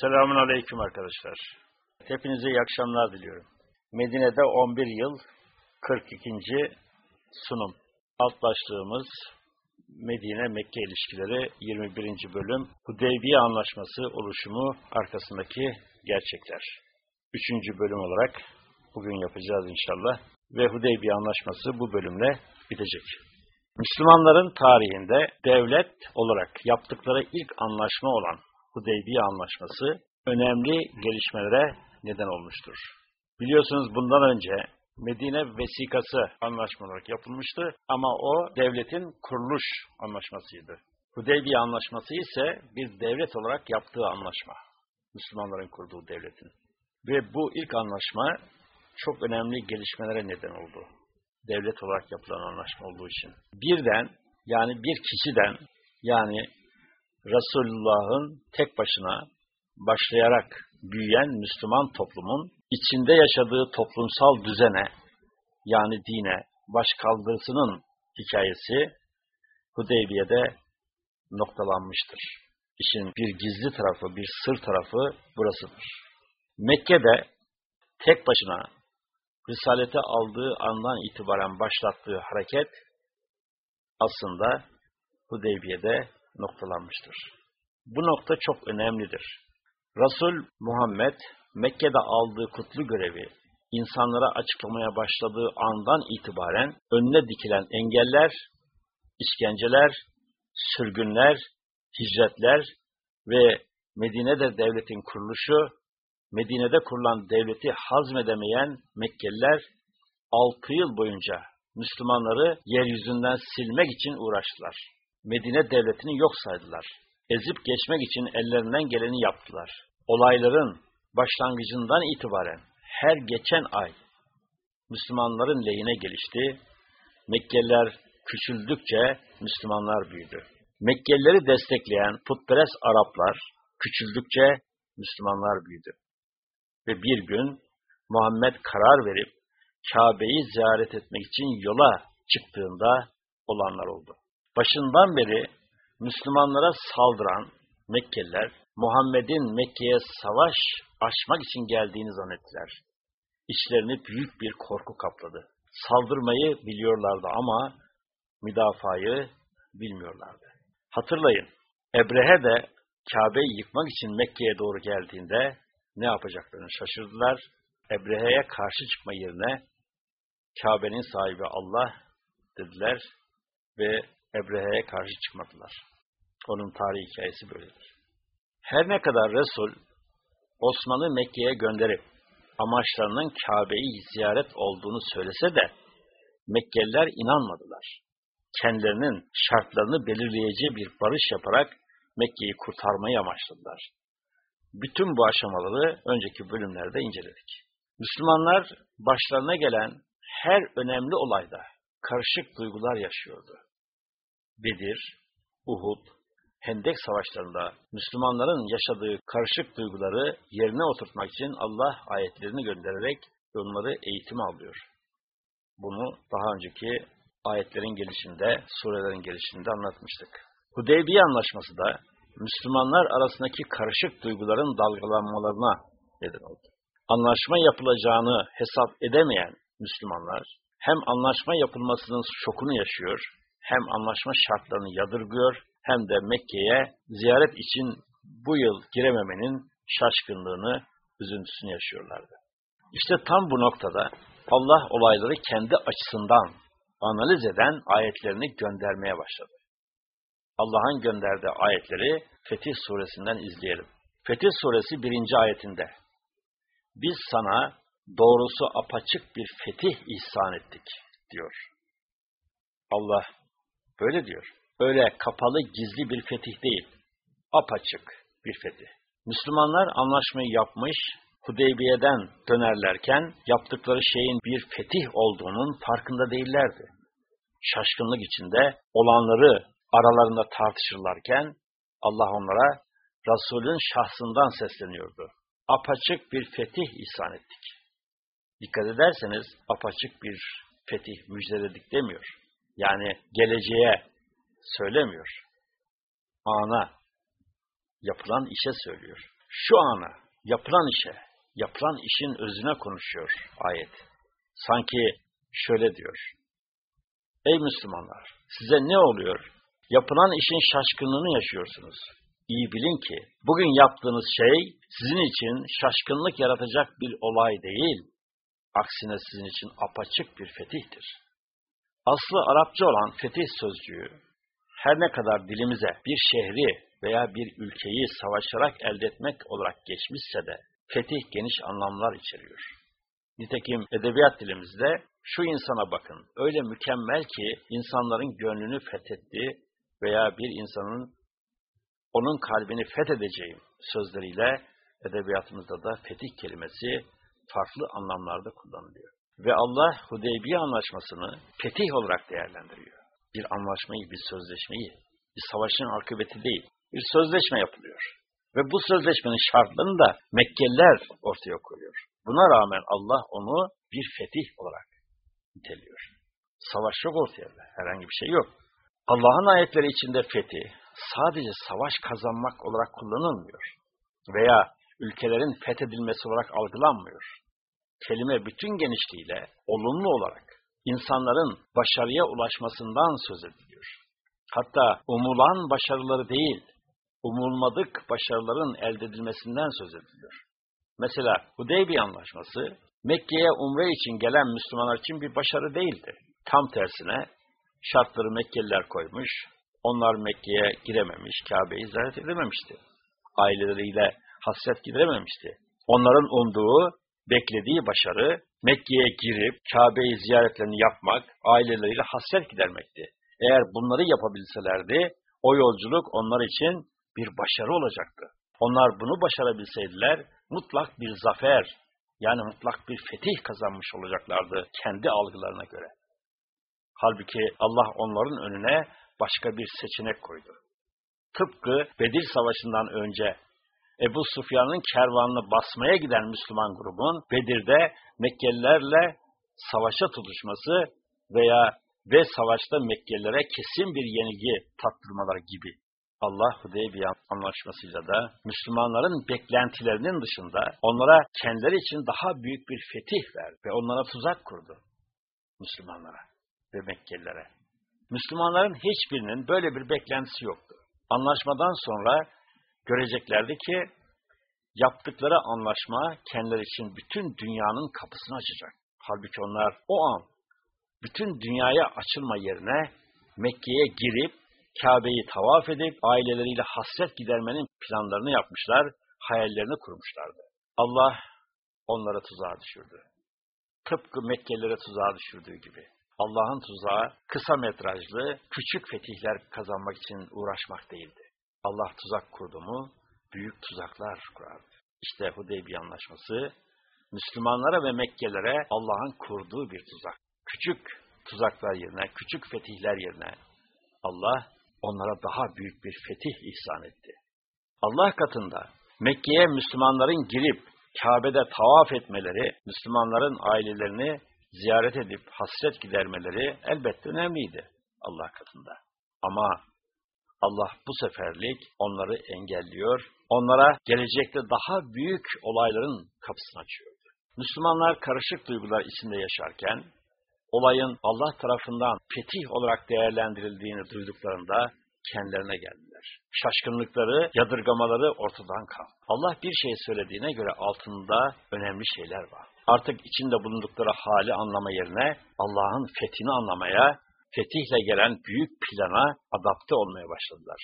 Selamun Aleyküm arkadaşlar. Hepinize iyi akşamlar diliyorum. Medine'de 11 yıl 42. sunum. Alt başlığımız Medine-Mekke ilişkileri 21. bölüm Hudeybiye Anlaşması oluşumu arkasındaki gerçekler. Üçüncü bölüm olarak bugün yapacağız inşallah ve Hudeybiye Anlaşması bu bölümle bitecek. Müslümanların tarihinde devlet olarak yaptıkları ilk anlaşma olan Hudeybiye Anlaşması önemli gelişmelere neden olmuştur. Biliyorsunuz bundan önce Medine Vesikası anlaşma olarak yapılmıştı ama o devletin kuruluş anlaşmasıydı. Hudeybiye Anlaşması ise bir devlet olarak yaptığı anlaşma. Müslümanların kurduğu devletin. Ve bu ilk anlaşma çok önemli gelişmelere neden oldu. Devlet olarak yapılan anlaşma olduğu için. Birden yani bir kişiden yani Resulullah'ın tek başına başlayarak büyüyen Müslüman toplumun içinde yaşadığı toplumsal düzene yani dine baş kaldırısının hikayesi Hudeybiye'de noktalanmıştır. İşin bir gizli tarafı, bir sır tarafı burasıdır. Mekke'de tek başına Risalete aldığı andan itibaren başlattığı hareket aslında Hudeybiye'de noktalanmıştır. Bu nokta çok önemlidir. Resul Muhammed Mekke'de aldığı kutlu görevi insanlara açıklamaya başladığı andan itibaren önüne dikilen engeller, işkenceler, sürgünler, hicretler ve Medine'de devletin kuruluşu, Medine'de kurulan devleti hazmedemeyen Mekkeliler 6 yıl boyunca Müslümanları yeryüzünden silmek için uğraştılar. Medine devletini yok saydılar. Ezip geçmek için ellerinden geleni yaptılar. Olayların başlangıcından itibaren her geçen ay Müslümanların lehine gelişti. Mekkeliler küçüldükçe Müslümanlar büyüdü. Mekkelileri destekleyen putperest Araplar küçüldükçe Müslümanlar büyüdü. Ve bir gün Muhammed karar verip Kabe'yi ziyaret etmek için yola çıktığında olanlar oldu. Başından beri Müslümanlara saldıran Mekkeliler, Muhammed'in Mekke'ye savaş açmak için geldiğini zannettiler. İçlerini büyük bir korku kapladı. Saldırmayı biliyorlardı ama müdafayı bilmiyorlardı. Hatırlayın, Ebrehe de Kabe'yi yıkmak için Mekke'ye doğru geldiğinde ne yapacaklarını şaşırdılar. Ebrehe'ye karşı çıkma yerine Kabe'nin sahibi Allah dediler ve Ebrehe'ye karşı çıkmadılar. Onun tarihi hikayesi böyledir. Her ne kadar Resul Osman'ı Mekke'ye gönderip amaçlarının Kabe'yi ziyaret olduğunu söylese de Mekkeliler inanmadılar. Kendilerinin şartlarını belirleyeceği bir barış yaparak Mekke'yi kurtarmayı amaçladılar. Bütün bu aşamaları önceki bölümlerde inceledik. Müslümanlar başlarına gelen her önemli olayda karışık duygular yaşıyordu. Bedir, Uhud, Hendek savaşlarında Müslümanların yaşadığı karışık duyguları yerine oturtmak için Allah ayetlerini göndererek onları eğitim alıyor. Bunu daha önceki ayetlerin gelişinde, surelerin gelişinde anlatmıştık. Hudeybiye Anlaşması da Müslümanlar arasındaki karışık duyguların dalgalanmalarına neden oldu. Anlaşma yapılacağını hesap edemeyen Müslümanlar hem anlaşma yapılmasının şokunu yaşıyor, hem anlaşma şartlarını yadırgıyor, hem de Mekke'ye ziyaret için bu yıl girememenin şaşkınlığını, üzüntüsünü yaşıyorlardı. İşte tam bu noktada Allah olayları kendi açısından analiz eden ayetlerini göndermeye başladı. Allah'ın gönderdiği ayetleri Fetih suresinden izleyelim. Fetih suresi birinci ayetinde biz sana doğrusu apaçık bir fetih ihsan ettik diyor. Allah böyle diyor. Öyle kapalı gizli bir fetih değil. Apaçık bir fetih. Müslümanlar anlaşmayı yapmış, Hudeybiye'den dönerlerken yaptıkları şeyin bir fetih olduğunun farkında değillerdi. Şaşkınlık içinde olanları aralarında tartışırlarken Allah onlara Resul'ün şahsından sesleniyordu. Apaçık bir fetih ihsan ettik. Dikkat ederseniz apaçık bir fetih müjdeledik demiyor. Yani geleceğe söylemiyor. Ana yapılan işe söylüyor. şu ana, yapılan işe, yapılan işin özüne konuşuyor ayet. Sanki şöyle diyor. Ey Müslümanlar, size ne oluyor? Yapılan işin şaşkınlığını yaşıyorsunuz. İyi bilin ki bugün yaptığınız şey sizin için şaşkınlık yaratacak bir olay değil. Aksine sizin için apaçık bir fetihtir. Aslı Arapça olan fetih sözcüğü her ne kadar dilimize bir şehri veya bir ülkeyi savaşarak elde etmek olarak geçmişse de fetih geniş anlamlar içeriyor. Nitekim edebiyat dilimizde şu insana bakın, öyle mükemmel ki insanların gönlünü fethetti veya bir insanın onun kalbini fethedeceğim sözleriyle edebiyatımızda da fetih kelimesi farklı anlamlarda kullanılıyor. Ve Allah Hudeybiye anlaşmasını fetih olarak değerlendiriyor. Bir anlaşmayı, bir sözleşmeyi, bir savaşın akıbeti değil, bir sözleşme yapılıyor. Ve bu sözleşmenin şartlarını da Mekkeliler ortaya koyuyor. Buna rağmen Allah onu bir fetih olarak niteliyor. Savaş yok ortaya, herhangi bir şey yok. Allah'ın ayetleri içinde fetih sadece savaş kazanmak olarak kullanılmıyor. Veya ülkelerin fethedilmesi olarak algılanmıyor. Kelime bütün genişliğiyle olumlu olarak insanların başarıya ulaşmasından söz ediliyor. Hatta umulan başarıları değil, umulmadık başarıların elde edilmesinden söz ediliyor. Mesela Hudeybiye Anlaşması, Mekke'ye umre için gelen Müslümanlar için bir başarı değildi. Tam tersine şartları Mekkeliler koymuş, onlar Mekke'ye girememiş, Kabe'yi ziyaret edememişti. Aileleriyle hasret giderememişti. Onların umduğu, beklediği başarı Mekke'ye girip Kabe'yi ziyaretlerini yapmak, aileleriyle hasret gidermekti. Eğer bunları yapabilselerdi, o yolculuk onlar için bir başarı olacaktı. Onlar bunu başarabilseydiler, mutlak bir zafer, yani mutlak bir fetih kazanmış olacaklardı kendi algılarına göre. Halbuki Allah onların önüne başka bir seçenek koydu. Tıpkı Bedir Savaşı'ndan önce Ebu Sufyan'ın kervanını basmaya giden Müslüman grubun Bedir'de Mekkelilerle savaşa tutuşması veya ve savaşta Mekkelilere kesin bir yenilgi tattırmaları gibi. Allah Hudeybiye anlaşmasıyla da Müslümanların beklentilerinin dışında onlara kendileri için daha büyük bir fetih verdi ve onlara tuzak kurdu. Müslümanlara ve Mekkelilere. Müslümanların hiçbirinin böyle bir beklentisi yoktu. Anlaşmadan sonra göreceklerdi ki yaptıkları anlaşma kendileri için bütün dünyanın kapısını açacak. Halbuki onlar o an bütün dünyaya açılma yerine Mekke'ye girip Kabe'yi tavaf edip aileleriyle hasret gidermenin planlarını yapmışlar, hayallerini kurmuşlardı. Allah onlara tuzağa düşürdü. Tıpkı Mekkelilere tuzağa düşürdüğü gibi. Allah'ın tuzağı kısa metrajlı, küçük fetihler kazanmak için uğraşmak değildi. Allah tuzak kurdu mu, büyük tuzaklar kurardı. İşte Hudeybiye Anlaşması, Müslümanlara ve Mekkelilere Allah'ın kurduğu bir tuzak. Küçük tuzaklar yerine, küçük fetihler yerine Allah onlara daha büyük bir fetih ihsan etti. Allah katında Mekke'ye Müslümanların girip Kabe'de tavaf etmeleri, Müslümanların ailelerini ziyaret edip hasret gidermeleri elbette önemliydi Allah katında. Ama Allah bu seferlik onları engelliyor, onlara gelecekte daha büyük olayların kapısını açıyordu. Müslümanlar karışık duygular içinde yaşarken, olayın Allah tarafından fetih olarak değerlendirildiğini duyduklarında kendilerine geldiler. Şaşkınlıkları, yadırgamaları ortadan kalktı. Allah bir şey söylediğine göre altında önemli şeyler var. Artık içinde bulundukları hali anlama yerine Allah'ın fethini anlamaya, fetihle gelen büyük plana adapte olmaya başladılar.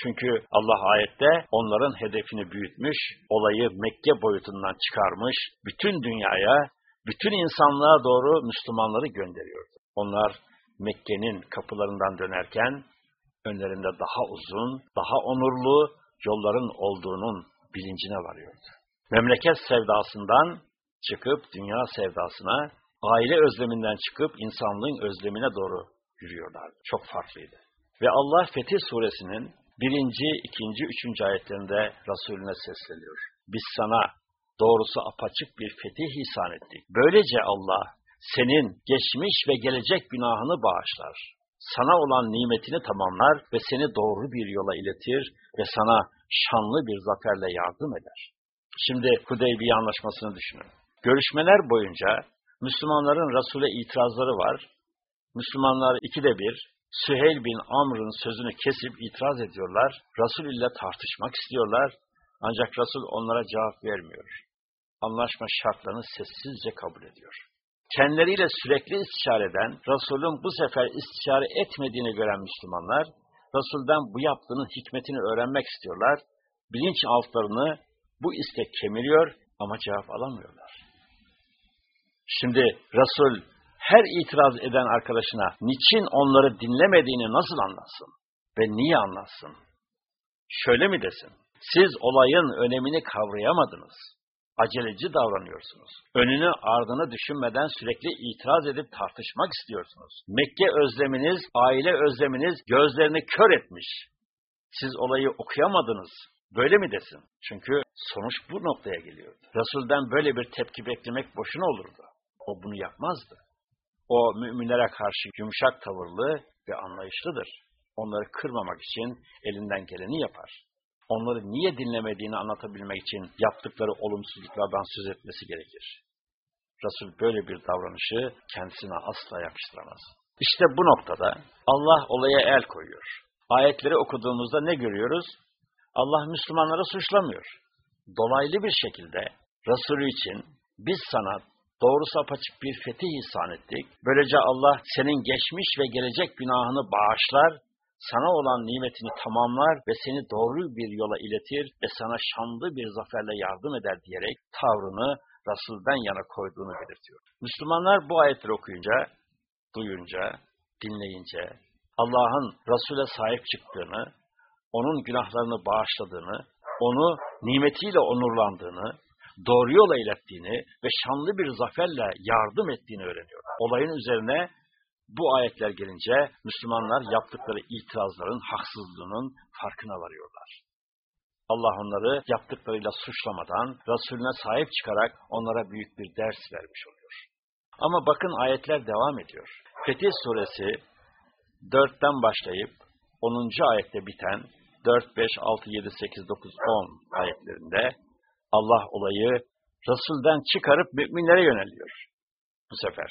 Çünkü Allah ayette onların hedefini büyütmüş, olayı Mekke boyutundan çıkarmış, bütün dünyaya, bütün insanlığa doğru Müslümanları gönderiyordu. Onlar Mekke'nin kapılarından dönerken önlerinde daha uzun, daha onurlu yolların olduğunun bilincine varıyordu. Memleket sevdasından çıkıp dünya sevdasına, aile özleminden çıkıp insanlığın özlemine doğru yürüyorlardı. Çok farklıydı. Ve Allah Fetih suresinin birinci, ikinci, üçüncü ayetlerinde Resulüne sesleniyor. Biz sana doğrusu apaçık bir fetih ihsan ettik. Böylece Allah senin geçmiş ve gelecek günahını bağışlar. sana olan nimetini tamamlar ve seni doğru bir yola iletir ve sana şanlı bir zaferle yardım eder. Şimdi Hudeybiye anlaşmasını düşünün. Görüşmeler boyunca Müslümanların Resul'e itirazları var. Müslümanlar ikide bir Süheyl bin Amr'ın sözünü kesip itiraz ediyorlar. Resul ile tartışmak istiyorlar. Ancak Resul onlara cevap vermiyor. Anlaşma şartlarını sessizce kabul ediyor. Kendileriyle sürekli istişare eden, Resul'ün bu sefer istişare etmediğini gören Müslümanlar, Resul'den bu yaptığının hikmetini öğrenmek istiyorlar. Bilinç altlarını bu istek kemiriyor ama cevap alamıyorlar. Şimdi Resul her itiraz eden arkadaşına niçin onları dinlemediğini nasıl anlatsın? Ve niye anlatsın? Şöyle mi desin? Siz olayın önemini kavrayamadınız. Aceleci davranıyorsunuz. Önünü ardını düşünmeden sürekli itiraz edip tartışmak istiyorsunuz. Mekke özleminiz, aile özleminiz gözlerini kör etmiş. Siz olayı okuyamadınız. Böyle mi desin? Çünkü sonuç bu noktaya geliyordu. Resul'den böyle bir tepki beklemek boşuna olurdu. O bunu yapmazdı. O müminlere karşı yumuşak tavırlı ve anlayışlıdır. Onları kırmamak için elinden geleni yapar. Onları niye dinlemediğini anlatabilmek için yaptıkları olumsuzluklardan söz etmesi gerekir. Resul böyle bir davranışı kendisine asla yakıştıramaz. İşte bu noktada Allah olaya el koyuyor. Ayetleri okuduğumuzda ne görüyoruz? Allah Müslümanları suçlamıyor. Dolaylı bir şekilde Resulü için biz sana doğru apaçık bir fetih ihsan ettik. Böylece Allah senin geçmiş ve gelecek günahını bağışlar, sana olan nimetini tamamlar ve seni doğru bir yola iletir ve sana şanlı bir zaferle yardım eder diyerek tavrını Resul'den yana koyduğunu belirtiyor. Müslümanlar bu ayetleri okuyunca, duyunca, dinleyince, Allah'ın Resul'e sahip çıktığını, onun günahlarını bağışladığını, onu nimetiyle onurlandığını, doğru yola ilettiğini ve şanlı bir zaferle yardım ettiğini öğreniyor. Olayın üzerine bu ayetler gelince Müslümanlar yaptıkları itirazların haksızlığının farkına varıyorlar. Allah onları yaptıklarıyla suçlamadan Resulüne sahip çıkarak onlara büyük bir ders vermiş oluyor. Ama bakın ayetler devam ediyor. Fetih suresi 4'ten başlayıp 10. ayette biten 4, 5, 6, 7, 8, 9, 10 ayetlerinde Allah olayı Resul'den çıkarıp müminlere yöneliyor bu sefer.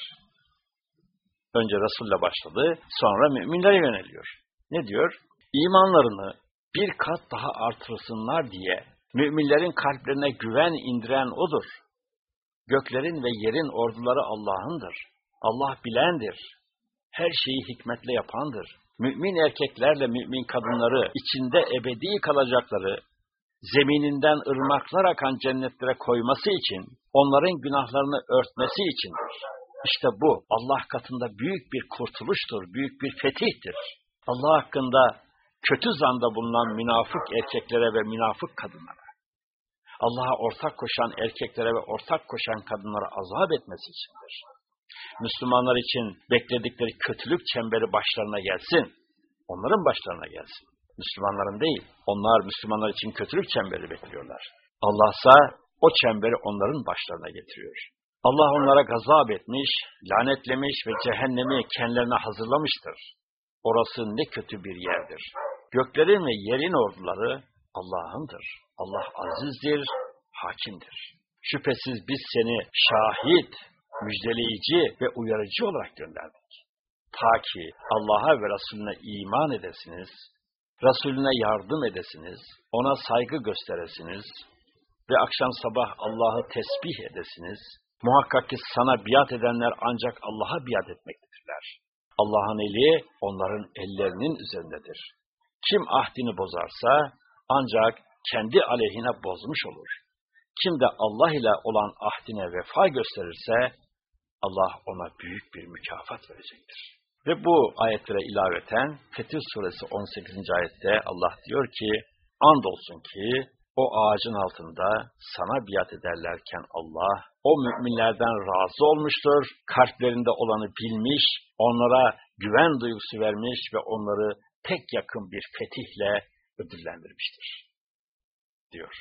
Önce Resul'le başladı, sonra müminlere yöneliyor. Ne diyor? İmanlarını bir kat daha artırsınlar diye müminlerin kalplerine güven indiren O'dur. Göklerin ve yerin orduları Allah'ındır. Allah bilendir. Her şeyi hikmetle yapandır. Mümin erkeklerle mümin kadınları içinde ebedi kalacakları, zemininden ırmaklar akan cennetlere koyması için, onların günahlarını örtmesi içindir. İşte bu Allah katında büyük bir kurtuluştur, büyük bir fetihtir. Allah hakkında kötü zanda bulunan münafık erkeklere ve münafık kadınlara, Allah'a ortak koşan erkeklere ve ortak koşan kadınlara azap etmesi içindir. Müslümanlar için bekledikleri kötülük çemberi başlarına gelsin, onların başlarına gelsin. Müslümanların değil, onlar Müslümanlar için kötülük çemberi bekliyorlar. Allah ise o çemberi onların başlarına getiriyor. Allah onlara gazap etmiş, lanetlemiş ve cehennemi kendilerine hazırlamıştır. Orası ne kötü bir yerdir. Göklerin ve yerin orduları Allah'ındır. Allah azizdir, hakimdir. Şüphesiz biz seni şahit, müjdeleyici ve uyarıcı olarak gönderdik. Ta ki Allah'a ve Resulüne iman edesiniz, Resulüne yardım edesiniz, ona saygı gösteresiniz ve akşam sabah Allah'ı tesbih edesiniz, Muhakkak ki sana biat edenler ancak Allah'a biat etmektedirler. Allah'ın eli onların ellerinin üzerindedir. Kim ahdini bozarsa ancak kendi aleyhine bozmuş olur. Kim de Allah ile olan ahdine vefa gösterirse Allah ona büyük bir mükafat verecektir. Ve bu ayetlere ilaveten Fetih suresi 18. ayette Allah diyor ki andolsun ki o ağacın altında sana biat ederlerken Allah o müminlerden razı olmuştur, kalplerinde olanı bilmiş, onlara güven duygusu vermiş ve onları tek yakın bir fetihle ödüllendirmiştir. Diyor.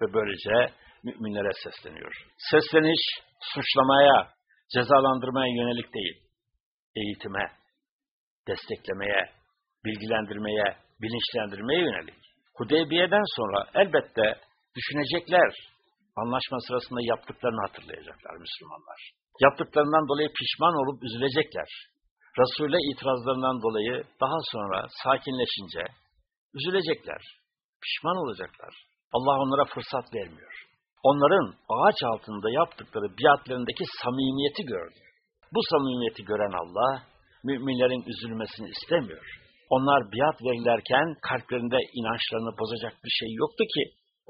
Ve böylece müminlere sesleniyor. Sesleniş, suçlamaya, cezalandırmaya yönelik değil, eğitime, desteklemeye, bilgilendirmeye, bilinçlendirmeye yönelik. Hudeybiye'den sonra elbette düşünecekler, anlaşma sırasında yaptıklarını hatırlayacaklar Müslümanlar. Yaptıklarından dolayı pişman olup üzülecekler. Resul'e itirazlarından dolayı daha sonra sakinleşince üzülecekler, pişman olacaklar. Allah onlara fırsat vermiyor. Onların ağaç altında yaptıkları biatlerindeki samimiyeti gördü. Bu samimiyeti gören Allah, müminlerin üzülmesini istemiyor. Onlar biat verirlerken kalplerinde inançlarını bozacak bir şey yoktu ki,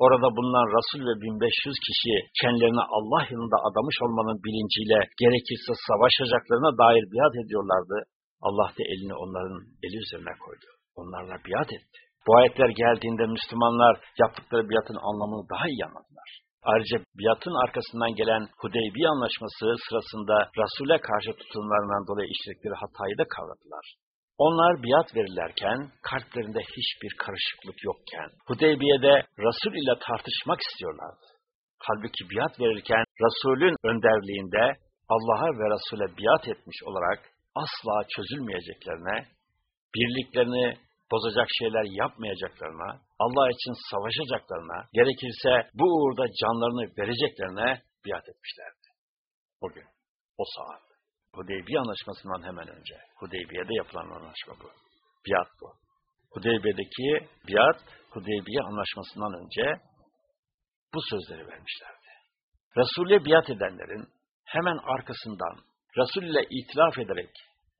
orada bulunan Resul ve 1500 kişi kendilerini Allah yolunda adamış olmanın bilinciyle gerekirse savaşacaklarına dair biat ediyorlardı. Allah da elini onların eli üzerine koydu. Onlarla biat etti. Bu ayetler geldiğinde Müslümanlar yaptıkları biatın anlamını daha iyi anladılar. Ayrıca biatın arkasından gelen Hudeybiye anlaşması sırasında Resul'e karşı tutumlarından dolayı işledikleri hatayı da kavradılar. Onlar biat verirlerken kalplerinde hiçbir karışıklık yokken Hudeybiye'de Resul ile tartışmak istiyorlardı. Halbuki biat verirken Resul'ün önderliğinde Allah'a ve Resul'e biat etmiş olarak asla çözülmeyeceklerine, birliklerini bozacak şeyler yapmayacaklarına, Allah için savaşacaklarına, gerekirse bu uğurda canlarını vereceklerine biat etmişlerdi. O gün, o saat. Hudeybiye anlaşmasından hemen önce. Hudeybiye'de yapılan anlaşma bu. Biat bu. Hudeybiye'deki biat, Hudeybiye anlaşmasından önce bu sözleri vermişlerdi. Resul'e biat edenlerin hemen arkasından Resul ile itilaf ederek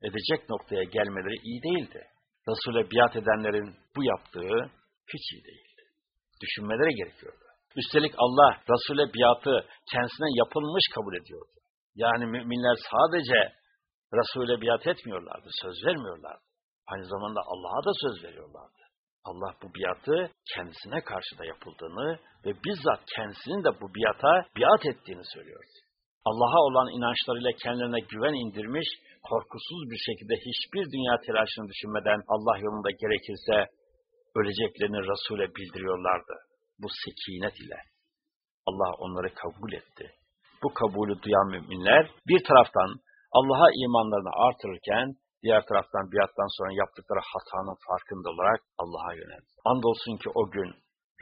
edecek noktaya gelmeleri iyi değildi. Resul'e biat edenlerin bu yaptığı hiç iyi değildi. Düşünmeleri gerekiyordu. Üstelik Allah Resul'e biatı kendisine yapılmış kabul ediyordu. Yani müminler sadece Resul'e biat etmiyorlardı, söz vermiyorlardı. Aynı zamanda Allah'a da söz veriyorlardı. Allah bu biatı kendisine karşı da yapıldığını ve bizzat kendisinin de bu biata biat ettiğini söylüyordu. Allah'a olan inançlarıyla kendilerine güven indirmiş, korkusuz bir şekilde hiçbir dünya telaşını düşünmeden Allah yolunda gerekirse öleceklerini Resul'e bildiriyorlardı. Bu sekinet ile. Allah onları kabul etti. Bu kabulü duyan müminler bir taraftan Allah'a imanlarını artırırken diğer taraftan biattan sonra yaptıkları hatanın farkında olarak Allah'a yöneldi. Andolsun ki o gün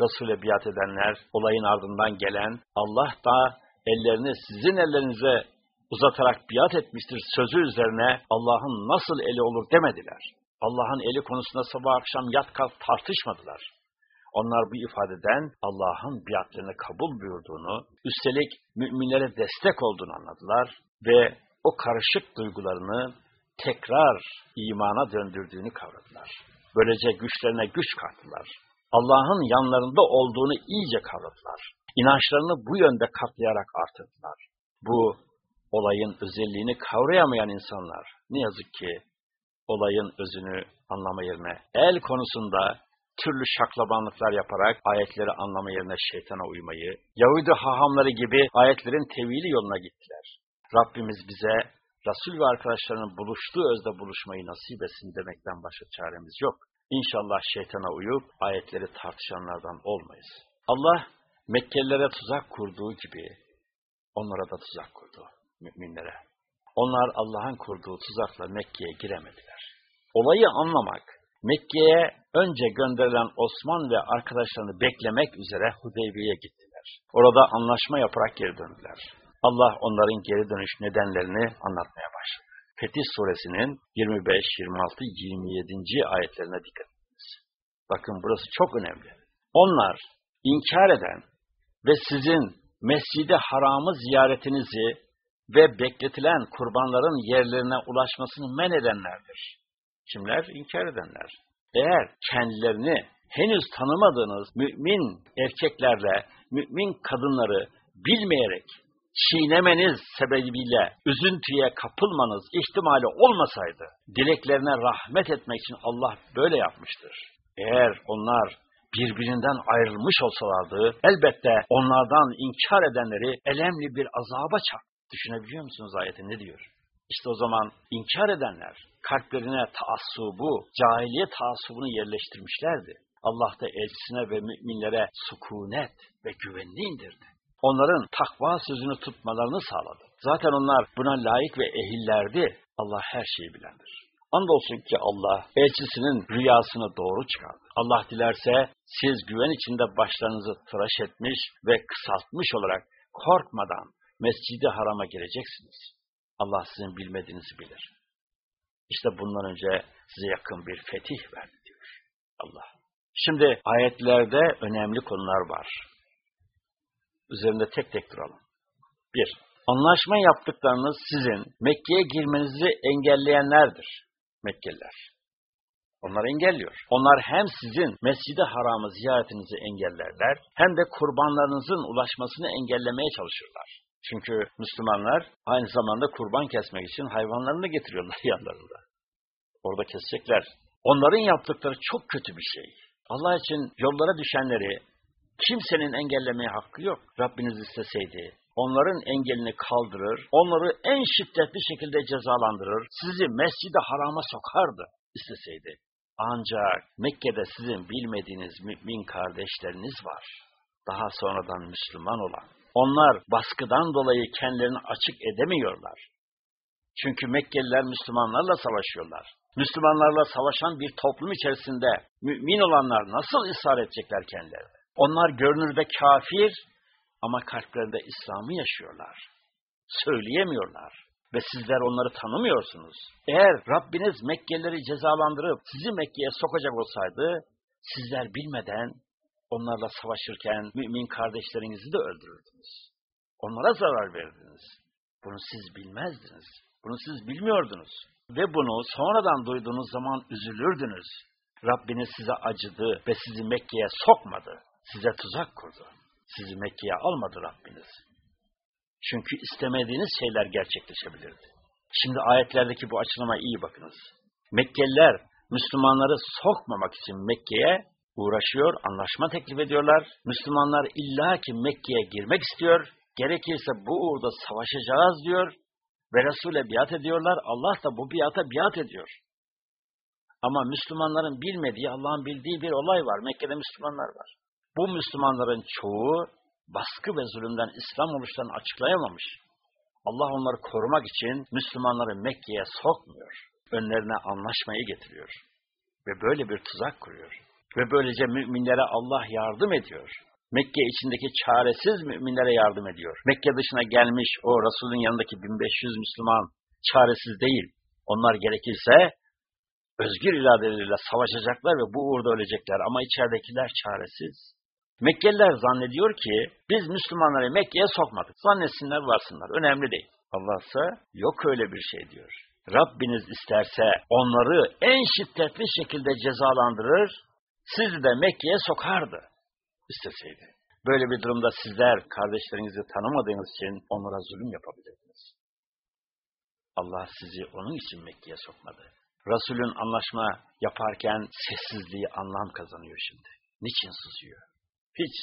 Resul'e biat edenler, olayın ardından gelen Allah da ellerini sizin ellerinize uzatarak biat etmiştir sözü üzerine Allah'ın nasıl eli olur demediler. Allah'ın eli konusunda sabah akşam yat kalk tartışmadılar. Onlar bu ifadeden Allah'ın biatlerini kabul buyurduğunu, üstelik müminlere destek olduğunu anladılar ve o karışık duygularını tekrar imana döndürdüğünü kavradılar. Böylece güçlerine güç kattılar. Allah'ın yanlarında olduğunu iyice kavradılar. İnançlarını bu yönde katlayarak artırdılar. Bu olayın özelliğini kavrayamayan insanlar ne yazık ki olayın özünü anlama yerine el konusunda türlü şaklabanlıklar yaparak ayetleri anlama yerine şeytana uymayı, Yahudi hahamları gibi ayetlerin tevili yoluna gittiler. Rabbimiz bize Resul ve arkadaşlarının buluştuğu özde buluşmayı nasip etsin demekten başka çaremiz yok. İnşallah şeytana uyup ayetleri tartışanlardan olmayız. Allah Mekkelilere tuzak kurduğu gibi onlara da tuzak kurdu müminlere. Onlar Allah'ın kurduğu tuzakla Mekke'ye giremediler. Olayı anlamak, Mekke'ye önce gönderilen Osman ve arkadaşlarını beklemek üzere Hudeybiye'ye gittiler. Orada anlaşma yaparak geri döndüler. Allah onların geri dönüş nedenlerini anlatmaya başladı. Fetih suresinin 25, 26, 27. ayetlerine dikkat ediniz. Bakın burası çok önemli. Onlar inkar eden ve sizin Mescid-i Haram'ı ziyaretinizi ve bekletilen kurbanların yerlerine ulaşmasını men edenlerdir. Kimler? İnkar edenler. Eğer kendilerini henüz tanımadığınız mümin erkeklerle mümin kadınları bilmeyerek çiğnemeniz sebebiyle üzüntüye kapılmanız ihtimali olmasaydı, dileklerine rahmet etmek için Allah böyle yapmıştır. Eğer onlar birbirinden ayrılmış olsalardı, elbette onlardan inkar edenleri elemli bir azaba çak. Düşünebiliyor musunuz ayeti ne diyor? İşte o zaman inkar edenler kalplerine taassubu, cahiliye taassubunu yerleştirmişlerdi. Allah da elçisine ve müminlere sukunet ve güvenli indirdi onların takva sözünü tutmalarını sağladı. Zaten onlar buna layık ve ehillerdi. Allah her şeyi bilendir. Andolsun ki Allah elçisinin rüyasını doğru çıkardı. Allah dilerse siz güven içinde başlarınızı tıraş etmiş ve kısaltmış olarak korkmadan mescidi harama gireceksiniz. Allah sizin bilmediğinizi bilir. İşte bundan önce size yakın bir fetih verdi diyor Allah. Şimdi ayetlerde önemli konular var. Üzerinde tek tek duralım. Bir, anlaşma yaptıklarınız sizin Mekke'ye girmenizi engelleyenlerdir. Mekkeliler. Onlar engelliyor. Onlar hem sizin Mescid-i Haram'ı ziyaretinizi engellerler, hem de kurbanlarınızın ulaşmasını engellemeye çalışırlar. Çünkü Müslümanlar aynı zamanda kurban kesmek için hayvanlarını getiriyorlar yanlarında. Orada kesecekler. Onların yaptıkları çok kötü bir şey. Allah için yollara düşenleri kimsenin engellemeye hakkı yok. Rabbiniz isteseydi onların engelini kaldırır, onları en şiddetli şekilde cezalandırır, sizi mescid harama sokardı isteseydi. Ancak Mekke'de sizin bilmediğiniz mümin kardeşleriniz var. Daha sonradan Müslüman olan. Onlar baskıdan dolayı kendilerini açık edemiyorlar. Çünkü Mekkeliler Müslümanlarla savaşıyorlar. Müslümanlarla savaşan bir toplum içerisinde mümin olanlar nasıl ısrar edecekler kendilerine? Onlar görünürde kafir ama kalplerinde İslam'ı yaşıyorlar. Söyleyemiyorlar ve sizler onları tanımıyorsunuz. Eğer Rabbiniz Mekkelileri cezalandırıp sizi Mekke'ye sokacak olsaydı, sizler bilmeden onlarla savaşırken mümin kardeşlerinizi de öldürürdünüz. Onlara zarar verdiniz. Bunu siz bilmezdiniz. Bunu siz bilmiyordunuz. Ve bunu sonradan duyduğunuz zaman üzülürdünüz. Rabbiniz size acıdı ve sizi Mekke'ye sokmadı. Size tuzak kurdu. Sizi Mekke'ye almadı Rabbiniz. Çünkü istemediğiniz şeyler gerçekleşebilirdi. Şimdi ayetlerdeki bu açılama iyi bakınız. Mekkeliler Müslümanları sokmamak için Mekke'ye uğraşıyor, anlaşma teklif ediyorlar. Müslümanlar illaki Mekke'ye girmek istiyor. Gerekirse bu uğurda savaşacağız diyor ve Resul'e biat ediyorlar. Allah da bu biata biat ediyor. Ama Müslümanların bilmediği, Allah'ın bildiği bir olay var. Mekke'de Müslümanlar var. Bu Müslümanların çoğu baskı ve zulümden İslam oluşlarını açıklayamamış. Allah onları korumak için Müslümanları Mekke'ye sokmuyor. Önlerine anlaşmayı getiriyor. Ve böyle bir tuzak kuruyor. Ve böylece müminlere Allah yardım ediyor. Mekke içindeki çaresiz müminlere yardım ediyor. Mekke dışına gelmiş o Resul'ün yanındaki 1500 Müslüman çaresiz değil. Onlar gerekirse özgür iradeleriyle savaşacaklar ve bu uğurda ölecekler ama içeridekiler çaresiz. Mekkeliler zannediyor ki biz Müslümanları Mekke'ye sokmadık. Zannetsinler varsınlar. Önemli değil. Allah ise yok öyle bir şey diyor. Rabbiniz isterse onları en şiddetli şekilde cezalandırır, sizi de Mekke'ye sokardı isteseydi. Böyle bir durumda sizler kardeşlerinizi tanımadığınız için onlara zulüm yapabilirdiniz. Allah sizi onun için Mekke'ye sokmadı. Resulün anlaşma yaparken sessizliği anlam kazanıyor şimdi. Niçin susuyor? Hiç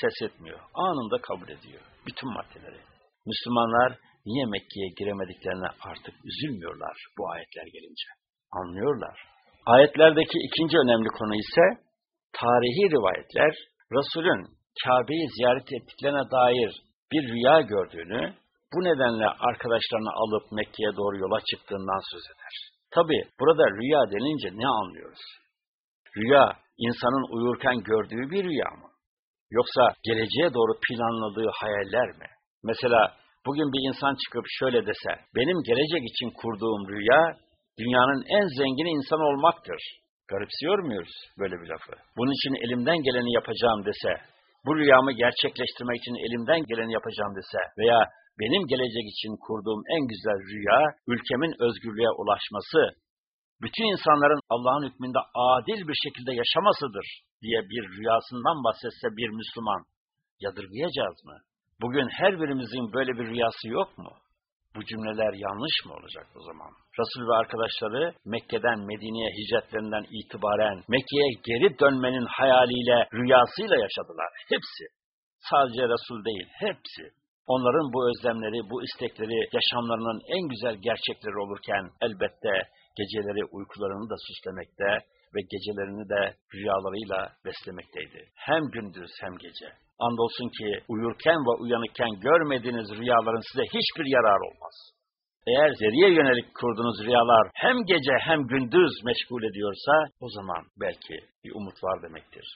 ses etmiyor. Anında kabul ediyor. Bütün maddeleri. Müslümanlar niye Mekke'ye giremediklerine artık üzülmüyorlar bu ayetler gelince. Anlıyorlar. Ayetlerdeki ikinci önemli konu ise tarihi rivayetler Resul'ün Kabe'yi ziyaret ettiklerine dair bir rüya gördüğünü, bu nedenle arkadaşlarını alıp Mekke'ye doğru yola çıktığından söz eder. Tabi burada rüya denince ne anlıyoruz? Rüya, insanın uyurken gördüğü bir rüya mı? Yoksa geleceğe doğru planladığı hayaller mi? Mesela bugün bir insan çıkıp şöyle dese, benim gelecek için kurduğum rüya, dünyanın en zengin insan olmaktır. Garipsiyor muyuz böyle bir lafı? Bunun için elimden geleni yapacağım dese, bu rüyamı gerçekleştirmek için elimden geleni yapacağım dese veya benim gelecek için kurduğum en güzel rüya, ülkemin özgürlüğe ulaşması, bütün insanların Allah'ın hükmünde adil bir şekilde yaşamasıdır diye bir rüyasından bahsetse bir Müslüman, yadırgayacağız mı? Bugün her birimizin böyle bir rüyası yok mu? Bu cümleler yanlış mı olacak o zaman? Resul ve arkadaşları Mekke'den Medine'ye hicretlerinden itibaren Mekke'ye geri dönmenin hayaliyle, rüyasıyla yaşadılar. Hepsi. Sadece Resul değil, hepsi. Onların bu özlemleri, bu istekleri yaşamlarının en güzel gerçekleri olurken elbette geceleri uykularını da süslemekte ve gecelerini de rüyalarıyla beslemekteydi. Hem gündüz hem gece. Andolsun ki uyurken ve uyanıkken görmediğiniz rüyaların size hiçbir yarar olmaz. Eğer ileriye yönelik kurduğunuz rüyalar hem gece hem gündüz meşgul ediyorsa o zaman belki bir umut var demektir.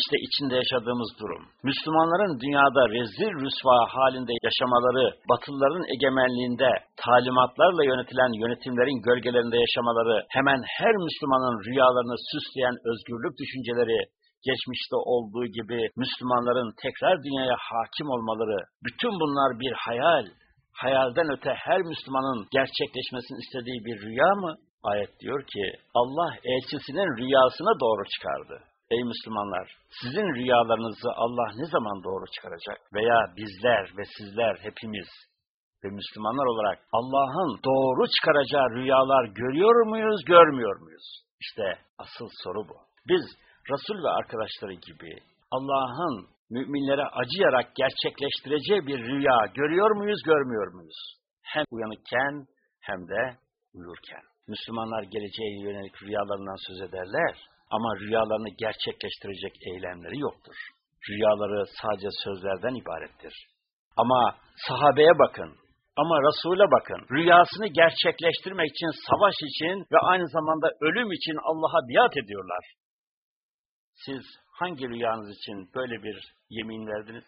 İşte içinde yaşadığımız durum. Müslümanların dünyada rezil rüsva halinde yaşamaları, Batılıların egemenliğinde talimatlarla yönetilen yönetimlerin gölgelerinde yaşamaları, hemen her Müslümanın rüyalarını süsleyen özgürlük düşünceleri, geçmişte olduğu gibi Müslümanların tekrar dünyaya hakim olmaları, bütün bunlar bir hayal, hayalden öte her Müslümanın gerçekleşmesini istediği bir rüya mı? Ayet diyor ki, Allah elçisinin rüyasına doğru çıkardı. Ey Müslümanlar, sizin rüyalarınızı Allah ne zaman doğru çıkaracak? Veya bizler ve sizler hepimiz ve Müslümanlar olarak Allah'ın doğru çıkaracağı rüyalar görüyor muyuz, görmüyor muyuz? İşte asıl soru bu. Biz Resul ve arkadaşları gibi Allah'ın müminlere acıyarak gerçekleştireceği bir rüya görüyor muyuz, görmüyor muyuz? Hem uyanıkken hem de uyurken. Müslümanlar geleceğe yönelik rüyalarından söz ederler ama rüyalarını gerçekleştirecek eylemleri yoktur. Rüyaları sadece sözlerden ibarettir. Ama sahabeye bakın, ama Resul'e bakın. Rüyasını gerçekleştirmek için, savaş için ve aynı zamanda ölüm için Allah'a biat ediyorlar. Siz hangi rüyanız için böyle bir yemin verdiniz?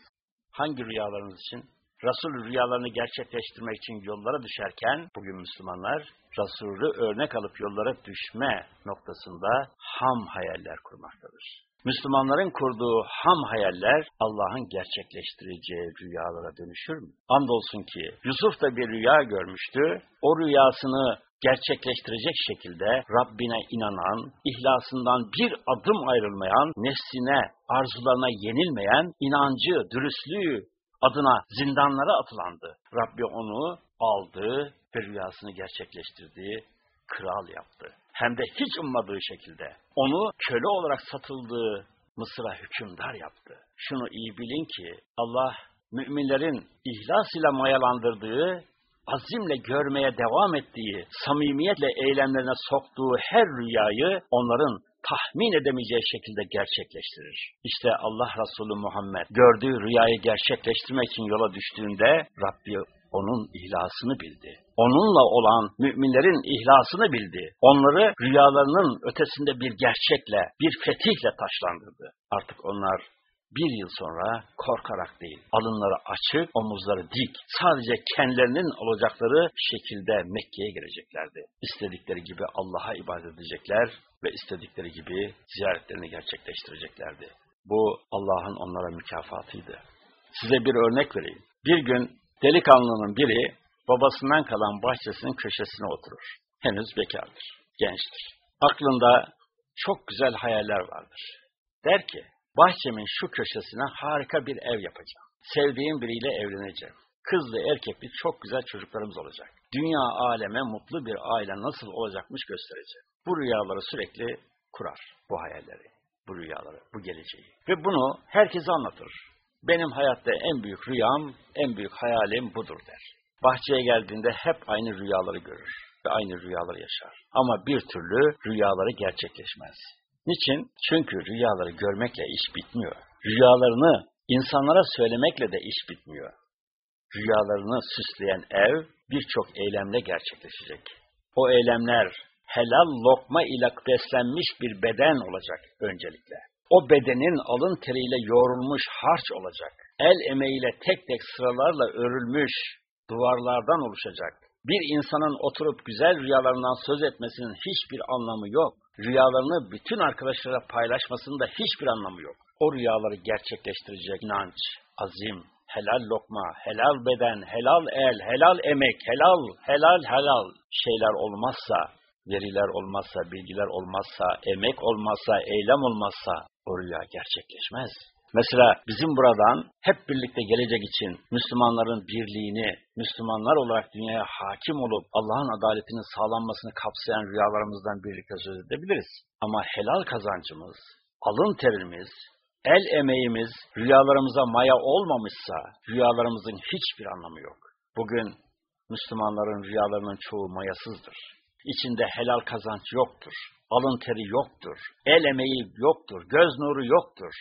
Hangi rüyalarınız için? Resul rüyalarını gerçekleştirmek için yollara düşerken bugün Müslümanlar Resulü örnek alıp yollara düşme noktasında ham hayaller kurmaktadır. Müslümanların kurduğu ham hayaller Allah'ın gerçekleştireceği rüyalara dönüşür mü? Andolsun ki Yusuf da bir rüya görmüştü. O rüyasını gerçekleştirecek şekilde Rabbine inanan, ihlasından bir adım ayrılmayan, nefsine, arzularına yenilmeyen, inancı, dürüstlüğü adına zindanlara atılandı. Rabbi onu aldı ve rüyasını gerçekleştirdi, kral yaptı. Hem de hiç ummadığı şekilde. Onu köle olarak satıldığı Mısır'a hükümdar yaptı. Şunu iyi bilin ki Allah müminlerin ihlas ile mayalandırdığı, azimle görmeye devam ettiği, samimiyetle eylemlerine soktuğu her rüyayı onların tahmin edemeyeceği şekilde gerçekleştirir. İşte Allah Resulü Muhammed gördüğü rüyayı gerçekleştirmek için yola düştüğünde Rabbi onun ihlasını bildi. Onunla olan müminlerin ihlasını bildi. Onları rüyalarının ötesinde bir gerçekle, bir fetihle taşlandırdı. Artık onlar bir yıl sonra korkarak değil, alınları açık, omuzları dik, sadece kendilerinin olacakları şekilde Mekke'ye geleceklerdi. İstedikleri gibi Allah'a ibadet edecekler ve istedikleri gibi ziyaretlerini gerçekleştireceklerdi. Bu Allah'ın onlara mükafatıydı. Size bir örnek vereyim. Bir gün delikanlının biri babasından kalan bahçesinin köşesine oturur. Henüz bekardır, gençtir. Aklında çok güzel hayaller vardır. Der ki, bahçemin şu köşesine harika bir ev yapacağım. Sevdiğim biriyle evleneceğim. Kızlı erkekli çok güzel çocuklarımız olacak. Dünya aleme mutlu bir aile nasıl olacakmış göstereceğim. Bu rüyaları sürekli kurar, bu hayalleri, bu rüyaları, bu geleceği. Ve bunu herkese anlatır. Benim hayatta en büyük rüyam, en büyük hayalim budur der. Bahçeye geldiğinde hep aynı rüyaları görür ve aynı rüyaları yaşar. Ama bir türlü rüyaları gerçekleşmez. Niçin? Çünkü rüyaları görmekle iş bitmiyor. Rüyalarını insanlara söylemekle de iş bitmiyor. Rüyalarını süsleyen ev birçok eylemle gerçekleşecek. O eylemler helal lokma ile beslenmiş bir beden olacak öncelikle. O bedenin alın teriyle yoğrulmuş harç olacak. El emeğiyle tek tek sıralarla örülmüş duvarlardan oluşacak. Bir insanın oturup güzel rüyalarından söz etmesinin hiçbir anlamı yok. Rüyalarını bütün arkadaşlara paylaşmasının da hiçbir anlamı yok. O rüyaları gerçekleştirecek inanç, azim, helal lokma, helal beden, helal el, helal emek, helal, helal, helal şeyler olmazsa, veriler olmazsa, bilgiler olmazsa, emek olmazsa, eylem olmazsa o rüya gerçekleşmez. Mesela bizim buradan hep birlikte gelecek için Müslümanların birliğini, Müslümanlar olarak dünyaya hakim olup Allah'ın adaletinin sağlanmasını kapsayan rüyalarımızdan birlikte söz edebiliriz. Ama helal kazancımız, alın terimiz, el emeğimiz rüyalarımıza maya olmamışsa rüyalarımızın hiçbir anlamı yok. Bugün Müslümanların rüyalarının çoğu mayasızdır. İçinde helal kazanç yoktur. Alın teri yoktur. El emeği yoktur. Göz nuru yoktur.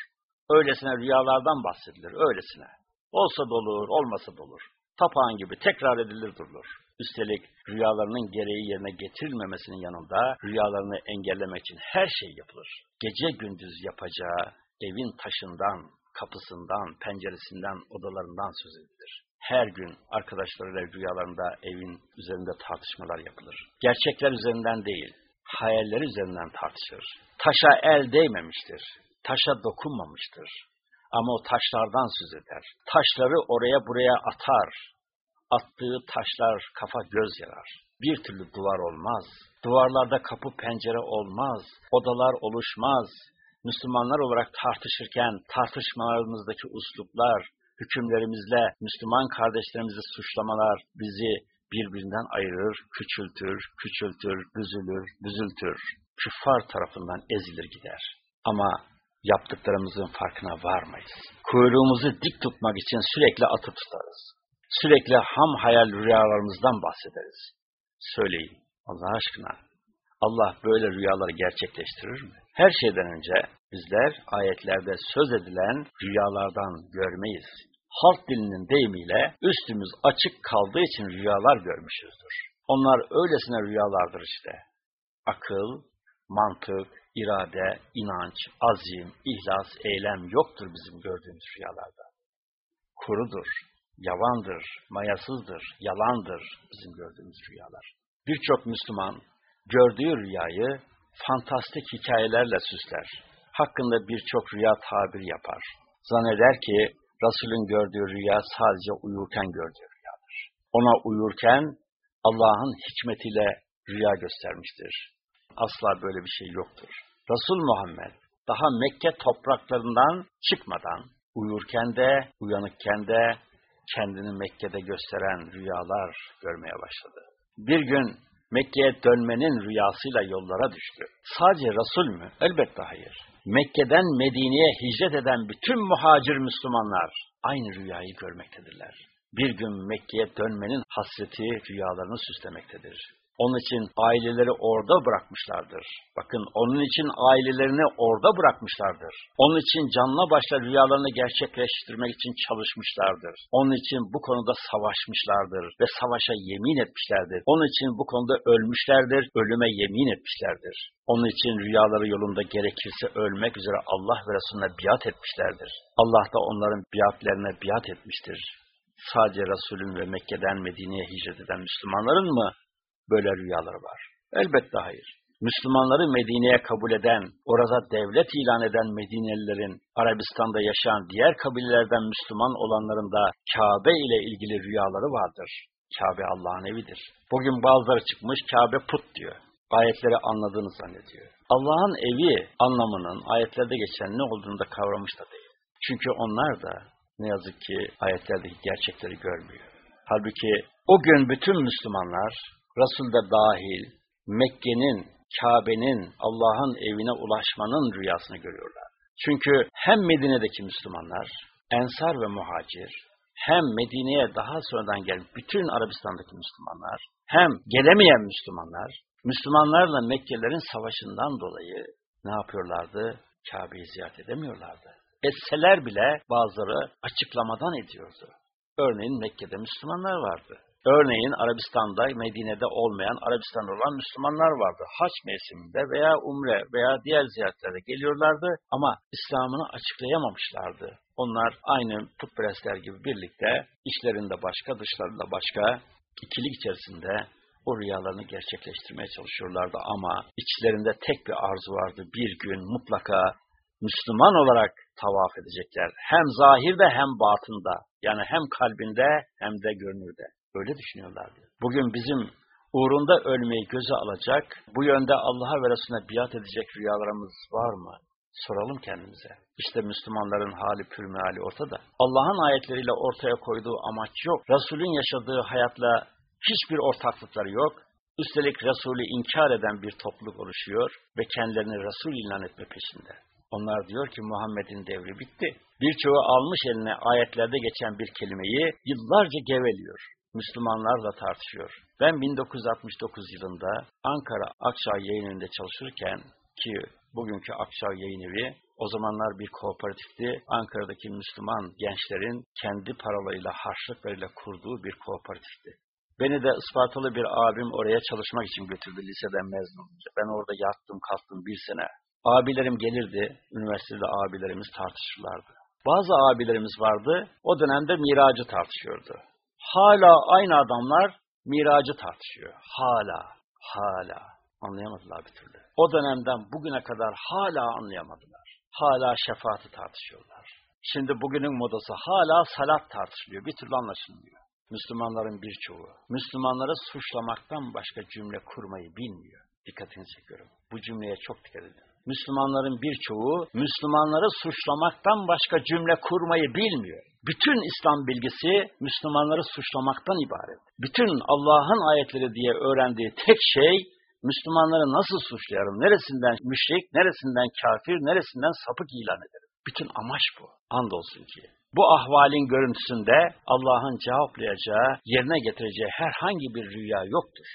Öylesine rüyalardan bahsedilir, öylesine. Olsa da olur, olmasa da olur. Tapağan gibi tekrar edilir durulur. Üstelik rüyalarının gereği yerine getirilmemesinin yanında rüyalarını engellemek için her şey yapılır. Gece gündüz yapacağı evin taşından, kapısından, penceresinden, odalarından söz edilir. Her gün arkadaşlarıyla rüyalarında evin üzerinde tartışmalar yapılır. Gerçekler üzerinden değil, hayalleri üzerinden tartışır. Taşa el değmemiştir, taşa dokunmamıştır. Ama o taşlardan söz eder. Taşları oraya buraya atar. Attığı taşlar kafa göz yarar. Bir türlü duvar olmaz. Duvarlarda kapı pencere olmaz. Odalar oluşmaz. Müslümanlar olarak tartışırken tartışmalarımızdaki usluplar, hükümlerimizle Müslüman kardeşlerimizi suçlamalar bizi birbirinden ayırır, küçültür, küçültür, büzülür, büzültür. Küffar tarafından ezilir gider. Ama yaptıklarımızın farkına varmayız. Kuyruğumuzu dik tutmak için sürekli atı tutarız. Sürekli ham hayal rüyalarımızdan bahsederiz. Söyleyin Allah aşkına Allah böyle rüyaları gerçekleştirir mi? Her şeyden önce bizler ayetlerde söz edilen rüyalardan görmeyiz. Halk dilinin deyimiyle üstümüz açık kaldığı için rüyalar görmüşüzdür. Onlar öylesine rüyalardır işte. Akıl, mantık, irade, inanç, azim, ihlas, eylem yoktur bizim gördüğümüz rüyalarda. Kurudur, yavandır, mayasızdır, yalandır bizim gördüğümüz rüyalar. Birçok Müslüman gördüğü rüyayı fantastik hikayelerle süsler. Hakkında birçok rüya tabir yapar. Zanneder ki Resul'ün gördüğü rüya sadece uyurken gördüğü rüyadır. Ona uyurken Allah'ın hikmetiyle rüya göstermiştir. Asla böyle bir şey yoktur. Resul Muhammed daha Mekke topraklarından çıkmadan uyurken de uyanıkken de kendini Mekke'de gösteren rüyalar görmeye başladı. Bir gün Mekke'ye dönmenin rüyasıyla yollara düştü. Sadece Resul mü? Elbette hayır. Mekke'den Medine'ye hicret eden bütün muhacir Müslümanlar aynı rüyayı görmektedirler. Bir gün Mekke'ye dönmenin hasreti rüyalarını süslemektedir. Onun için aileleri orada bırakmışlardır. Bakın onun için ailelerini orada bırakmışlardır. Onun için canla başla rüyalarını gerçekleştirmek için çalışmışlardır. Onun için bu konuda savaşmışlardır ve savaşa yemin etmişlerdir. Onun için bu konuda ölmüşlerdir, ölüme yemin etmişlerdir. Onun için rüyaları yolunda gerekirse ölmek üzere Allah ve Resulüne biat etmişlerdir. Allah da onların biatlerine biat etmiştir. Sadece Resulün ve Mekke'den Medine'ye hicret eden Müslümanların mı böyle rüyaları var? Elbette hayır. Müslümanları Medine'ye kabul eden, orada devlet ilan eden Medinelilerin, Arabistan'da yaşayan diğer kabilelerden Müslüman olanların da Kabe ile ilgili rüyaları vardır. Kabe Allah'ın evidir. Bugün bazıları çıkmış Kabe put diyor. Ayetleri anladığını zannediyor. Allah'ın evi anlamının ayetlerde geçen ne olduğunu da kavramış da değil. Çünkü onlar da ne yazık ki ayetlerdeki gerçekleri görmüyor. Halbuki o gün bütün Müslümanlar, Resul de dahil, Mekke'nin, Kabe'nin, Allah'ın evine ulaşmanın rüyasını görüyorlar. Çünkü hem Medine'deki Müslümanlar, Ensar ve Muhacir, hem Medine'ye daha sonradan gelen bütün Arabistan'daki Müslümanlar, hem gelemeyen Müslümanlar, Müslümanlarla Mekkelerin savaşından dolayı ne yapıyorlardı? Kabe'yi ziyaret edemiyorlardı. Etseler bile bazıları açıklamadan ediyordu. Örneğin Mekke'de Müslümanlar vardı. Örneğin Arabistan'da, Medine'de olmayan Arabistan'da olan Müslümanlar vardı. Haç mevsiminde veya umre veya diğer ziyaretlerde geliyorlardı ama İslam'ını açıklayamamışlardı. Onlar aynı putperestler gibi birlikte işlerinde başka, dışlarında başka ikilik içerisinde o rüyalarını gerçekleştirmeye çalışıyorlardı ama içlerinde tek bir arzu vardı. Bir gün mutlaka Müslüman olarak tavaf edecekler. Hem zahirde hem batında. Yani hem kalbinde hem de görünürde. Öyle düşünüyorlardı. Bugün bizim uğrunda ölmeyi göze alacak, bu yönde Allah'a ve Resulüne biat edecek rüyalarımız var mı? Soralım kendimize. İşte Müslümanların hali pürmeali ortada. Allah'ın ayetleriyle ortaya koyduğu amaç yok. Resulün yaşadığı hayatla hiçbir ortaklıkları yok. Üstelik Resulü inkar eden bir topluluk oluşuyor ve kendilerini Resul ilan etme peşinde. Onlar diyor ki Muhammed'in devri bitti. Birçoğu almış eline ayetlerde geçen bir kelimeyi yıllarca geveliyor. Müslümanlarla tartışıyor. Ben 1969 yılında Ankara Akçay yayın evinde çalışırken ki bugünkü Akçay yayın evi O zamanlar bir kooperatifti. Ankara'daki Müslüman gençlerin kendi paralarıyla, harçlıklarıyla kurduğu bir kooperatifti. Beni de Ispartalı bir abim oraya çalışmak için götürdü liseden mezun olunca. Ben orada yattım kalktım bir sene. Abilerim gelirdi, üniversitede abilerimiz tartışırlardı. Bazı abilerimiz vardı, o dönemde miracı tartışıyordu. Hala aynı adamlar miracı tartışıyor. Hala, hala. Anlayamadılar bir türlü. O dönemden bugüne kadar hala anlayamadılar. Hala şefaati tartışıyorlar. Şimdi bugünün modası hala salat tartışılıyor. Bir türlü anlaşılmıyor. Müslümanların birçoğu, Müslümanları suçlamaktan başka cümle kurmayı bilmiyor. Dikkatini çekiyorum. Bu cümleye çok dikkat edin. Müslümanların birçoğu, Müslümanları suçlamaktan başka cümle kurmayı bilmiyor. Bütün İslam bilgisi Müslümanları suçlamaktan ibaret. Bütün Allah'ın ayetleri diye öğrendiği tek şey, Müslümanları nasıl suçlayarım, neresinden müşrik, neresinden kafir, neresinden sapık ilan ederim. Bütün amaç bu. Andolsun ki. Bu ahvalin görüntüsünde Allah'ın cevaplayacağı, yerine getireceği herhangi bir rüya yoktur.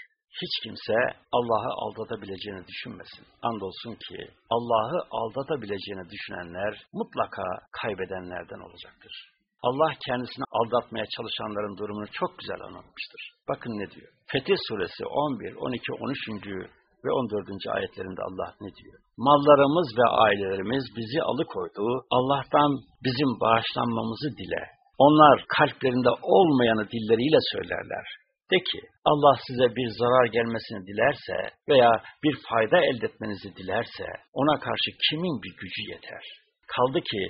Hiç kimse Allah'ı aldatabileceğini düşünmesin. Andolsun ki Allah'ı aldatabileceğini düşünenler mutlaka kaybedenlerden olacaktır. Allah kendisini aldatmaya çalışanların durumunu çok güzel anlatmıştır. Bakın ne diyor. Fetih suresi 11, 12, 13 ve 14. ayetlerinde Allah ne diyor? Mallarımız ve ailelerimiz bizi alıkoydu. Allah'tan bizim bağışlanmamızı dile. Onlar kalplerinde olmayanı dilleriyle söylerler. De ki Allah size bir zarar gelmesini dilerse veya bir fayda elde etmenizi dilerse ona karşı kimin bir gücü yeter? Kaldı ki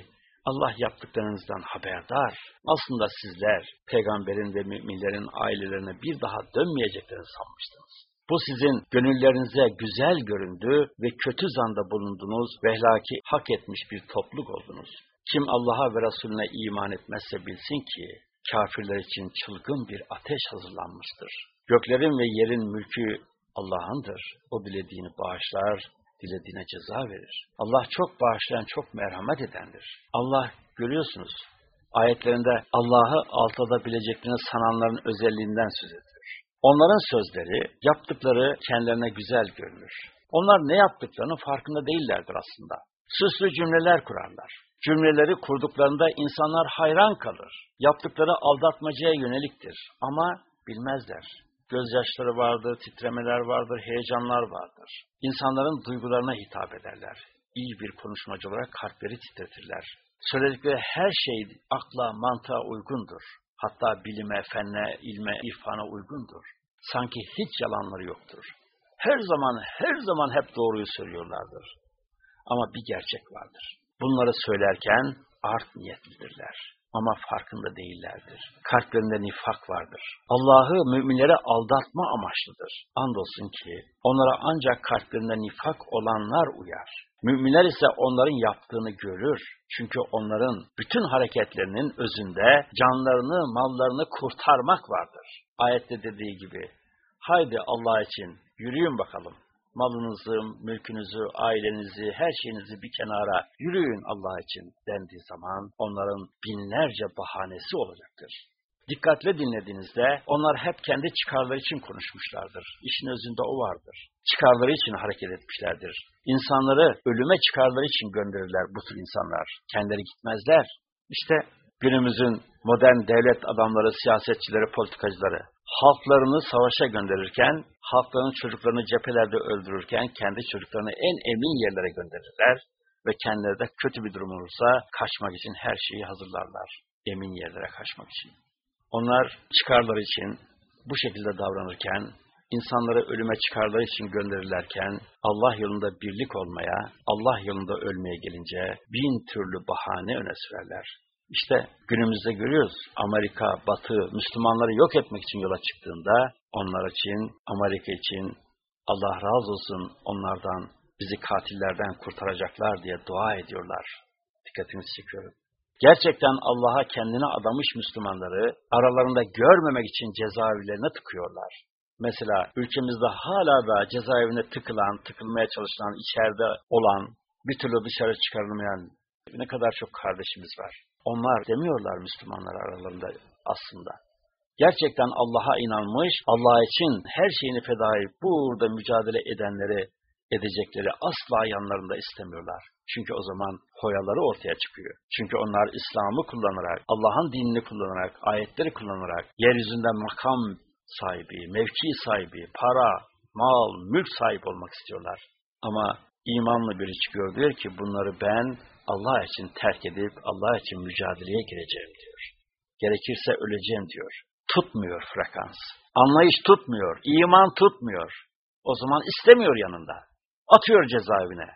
Allah yaptıklarınızdan haberdar. Aslında sizler peygamberin ve müminlerin ailelerine bir daha dönmeyeceklerini sanmıştınız. Bu sizin gönüllerinize güzel göründü ve kötü zanda bulundunuz ve helaki hak etmiş bir topluluk oldunuz. Kim Allah'a ve Resulüne iman etmezse bilsin ki kafirler için çılgın bir ateş hazırlanmıştır. Göklerin ve yerin mülkü Allah'ındır. O dilediğini bağışlar, dilediğine ceza verir. Allah çok bağışlayan, çok merhamet edendir. Allah görüyorsunuz ayetlerinde Allah'ı alt edebileceklerini sananların özelliğinden söz ediyor. Onların sözleri, yaptıkları kendilerine güzel görünür. Onlar ne yaptıklarının farkında değillerdir aslında. Süslü cümleler kurarlar. Cümleleri kurduklarında insanlar hayran kalır. Yaptıkları aldatmacaya yöneliktir ama bilmezler. Gözyaşları vardır, titremeler vardır, heyecanlar vardır. İnsanların duygularına hitap ederler. İyi bir konuşmacı olarak kalpleri titretirler. Söyledikleri her şey akla, mantığa uygundur. Hatta bilime, fenne, ilme, irfana uygundur. Sanki hiç yalanları yoktur. Her zaman, her zaman hep doğruyu söylüyorlardır. Ama bir gerçek vardır. Bunları söylerken art niyetlidirler. Ama farkında değillerdir. Kalplerinde nifak vardır. Allah'ı müminlere aldatma amaçlıdır. Andolsun ki onlara ancak kalplerinde nifak olanlar uyar. Müminler ise onların yaptığını görür. Çünkü onların bütün hareketlerinin özünde canlarını, mallarını kurtarmak vardır. Ayette dediği gibi, haydi Allah için yürüyün bakalım. Malınızı, mülkünüzü, ailenizi, her şeyinizi bir kenara yürüyün Allah için dendiği zaman onların binlerce bahanesi olacaktır. Dikkatle dinlediğinizde onlar hep kendi çıkarları için konuşmuşlardır. İşin özünde o vardır. Çıkarları için hareket etmişlerdir. İnsanları ölüme çıkarları için gönderirler bu tür insanlar. Kendileri gitmezler. İşte günümüzün modern devlet adamları, siyasetçileri, politikacıları halklarını savaşa gönderirken, halkların çocuklarını cephelerde öldürürken kendi çocuklarını en emin yerlere gönderirler ve kendileri de kötü bir durum olursa kaçmak için her şeyi hazırlarlar. Emin yerlere kaçmak için. Onlar çıkarları için bu şekilde davranırken, insanları ölüme çıkarları için gönderirlerken, Allah yolunda birlik olmaya, Allah yolunda ölmeye gelince bin türlü bahane öne sürerler. İşte günümüzde görüyoruz Amerika, Batı, Müslümanları yok etmek için yola çıktığında onlar için, Amerika için Allah razı olsun onlardan, bizi katillerden kurtaracaklar diye dua ediyorlar. Dikkatinizi çekiyorum. Gerçekten Allah'a kendine adamış Müslümanları aralarında görmemek için cezaevlerine tıkıyorlar. Mesela ülkemizde hala da cezaevine tıkılan, tıkılmaya çalışılan, içeride olan, bir türlü dışarı çıkarılmayan ne kadar çok kardeşimiz var. Onlar demiyorlar Müslümanlar aralarında aslında. Gerçekten Allah'a inanmış, Allah için her şeyini feda edip burada mücadele edenleri, edecekleri asla yanlarında istemiyorlar. Çünkü o zaman hoyaları ortaya çıkıyor. Çünkü onlar İslam'ı kullanarak, Allah'ın dinini kullanarak, ayetleri kullanarak, yeryüzünde makam sahibi, mevki sahibi, para, mal, mülk sahip olmak istiyorlar. Ama imanlı biri çıkıyor diyor ki bunları ben Allah için terk edip Allah için mücadeleye gireceğim diyor. Gerekirse öleceğim diyor. Tutmuyor frekans. Anlayış tutmuyor, iman tutmuyor. O zaman istemiyor yanında. Atıyor cezaevine.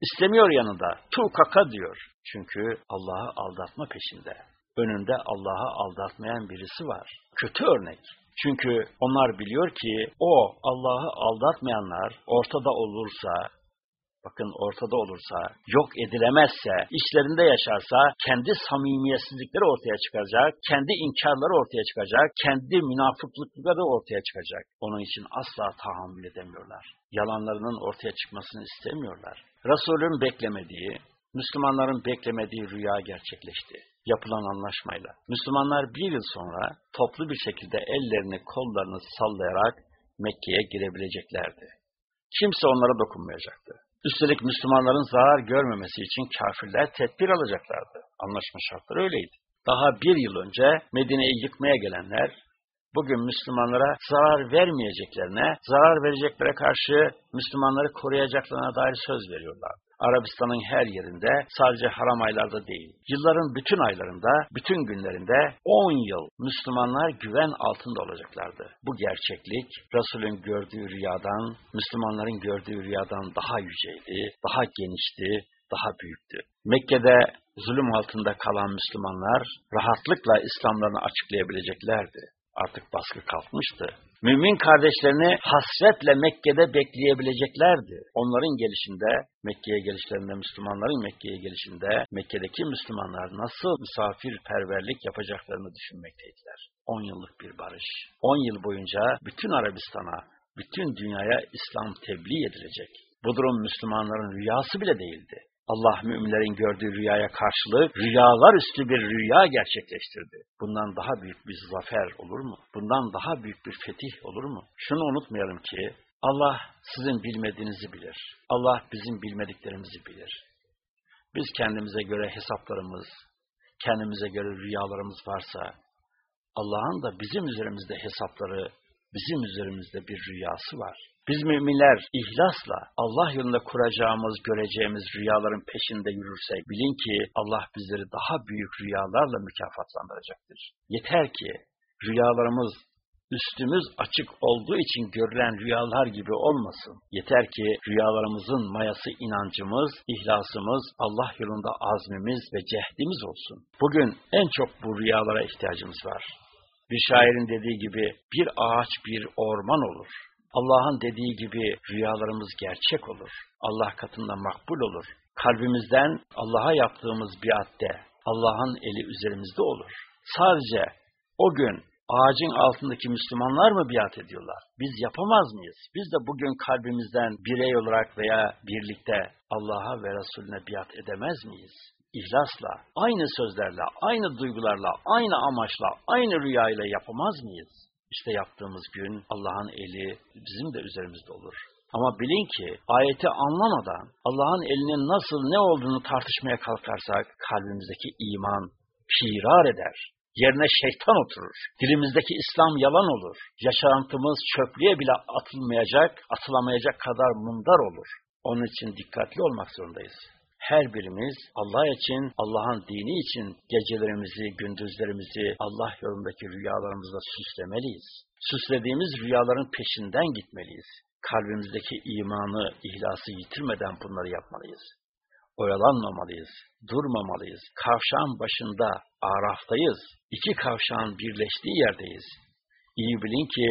İstemiyor yanında. Tu kaka diyor. Çünkü Allah'ı aldatma peşinde. Önünde Allah'ı aldatmayan birisi var. Kötü örnek. Çünkü onlar biliyor ki o Allah'ı aldatmayanlar ortada olursa, bakın ortada olursa, yok edilemezse, işlerinde yaşarsa kendi samimiyetsizlikleri ortaya çıkacak, kendi inkarları ortaya çıkacak, kendi münafıklıkları ortaya çıkacak. Onun için asla tahammül edemiyorlar. Yalanlarının ortaya çıkmasını istemiyorlar. Resulün beklemediği, Müslümanların beklemediği rüya gerçekleşti. Yapılan anlaşmayla. Müslümanlar bir yıl sonra toplu bir şekilde ellerini, kollarını sallayarak Mekke'ye girebileceklerdi. Kimse onlara dokunmayacaktı. Üstelik Müslümanların zarar görmemesi için kafirler tedbir alacaklardı. Anlaşma şartları öyleydi. Daha bir yıl önce Medine'yi yıkmaya gelenler, bugün Müslümanlara zarar vermeyeceklerine, zarar vereceklere karşı Müslümanları koruyacaklarına dair söz veriyorlar. Arabistan'ın her yerinde, sadece haram aylarda değil, yılların bütün aylarında, bütün günlerinde 10 yıl Müslümanlar güven altında olacaklardı. Bu gerçeklik, Resul'ün gördüğü rüyadan, Müslümanların gördüğü rüyadan daha yüceydi, daha genişti, daha büyüktü. Mekke'de zulüm altında kalan Müslümanlar rahatlıkla İslamlarını açıklayabileceklerdi. Artık baskı kalkmıştı. Mümin kardeşlerini hasretle Mekke'de bekleyebileceklerdi. Onların gelişinde, Mekke'ye gelişlerinde, Müslümanların Mekke'ye gelişinde, Mekke'deki Müslümanlar nasıl misafirperverlik yapacaklarını düşünmekteydiler. 10 yıllık bir barış. 10 yıl boyunca bütün Arabistan'a, bütün dünyaya İslam tebliğ edilecek. Bu durum Müslümanların rüyası bile değildi. Allah müminlerin gördüğü rüyaya karşılık rüyalar üstü bir rüya gerçekleştirdi. Bundan daha büyük bir zafer olur mu? Bundan daha büyük bir fetih olur mu? Şunu unutmayalım ki Allah sizin bilmediğinizi bilir. Allah bizim bilmediklerimizi bilir. Biz kendimize göre hesaplarımız, kendimize göre rüyalarımız varsa Allah'ın da bizim üzerimizde hesapları, bizim üzerimizde bir rüyası var. Biz müminler ihlasla Allah yolunda kuracağımız, göreceğimiz rüyaların peşinde yürürsek bilin ki Allah bizleri daha büyük rüyalarla mükafatlandıracaktır. Yeter ki rüyalarımız üstümüz açık olduğu için görülen rüyalar gibi olmasın. Yeter ki rüyalarımızın mayası inancımız, ihlasımız, Allah yolunda azmimiz ve cehdimiz olsun. Bugün en çok bu rüyalara ihtiyacımız var. Bir şairin dediği gibi bir ağaç bir orman olur. Allah'ın dediği gibi rüyalarımız gerçek olur. Allah katında makbul olur. Kalbimizden Allah'a yaptığımız biatte Allah'ın eli üzerimizde olur. Sadece o gün ağacın altındaki Müslümanlar mı biat ediyorlar? Biz yapamaz mıyız? Biz de bugün kalbimizden birey olarak veya birlikte Allah'a ve Resulüne biat edemez miyiz? İhlasla, aynı sözlerle, aynı duygularla, aynı amaçla, aynı rüyayla yapamaz mıyız? İşte yaptığımız gün Allah'ın eli bizim de üzerimizde olur. Ama bilin ki ayeti anlamadan Allah'ın elinin nasıl ne olduğunu tartışmaya kalkarsak kalbimizdeki iman pirar eder. Yerine şeytan oturur. Dilimizdeki İslam yalan olur. Yaşantımız çöplüğe bile atılmayacak, atılamayacak kadar mundar olur. Onun için dikkatli olmak zorundayız her birimiz Allah için, Allah'ın dini için gecelerimizi, gündüzlerimizi Allah yolundaki rüyalarımızla süslemeliyiz. Süslediğimiz rüyaların peşinden gitmeliyiz. Kalbimizdeki imanı, ihlası yitirmeden bunları yapmalıyız. Oyalanmamalıyız, durmamalıyız. Kavşağın başında, araftayız. İki kavşağın birleştiği yerdeyiz. İyi bilin ki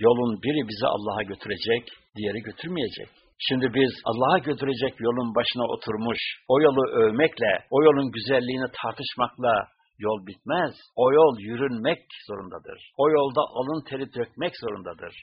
yolun biri bizi Allah'a götürecek, diğeri götürmeyecek. Şimdi biz Allah'a götürecek yolun başına oturmuş, o yolu övmekle, o yolun güzelliğini tartışmakla yol bitmez. O yol yürünmek zorundadır. O yolda alın teri dökmek zorundadır.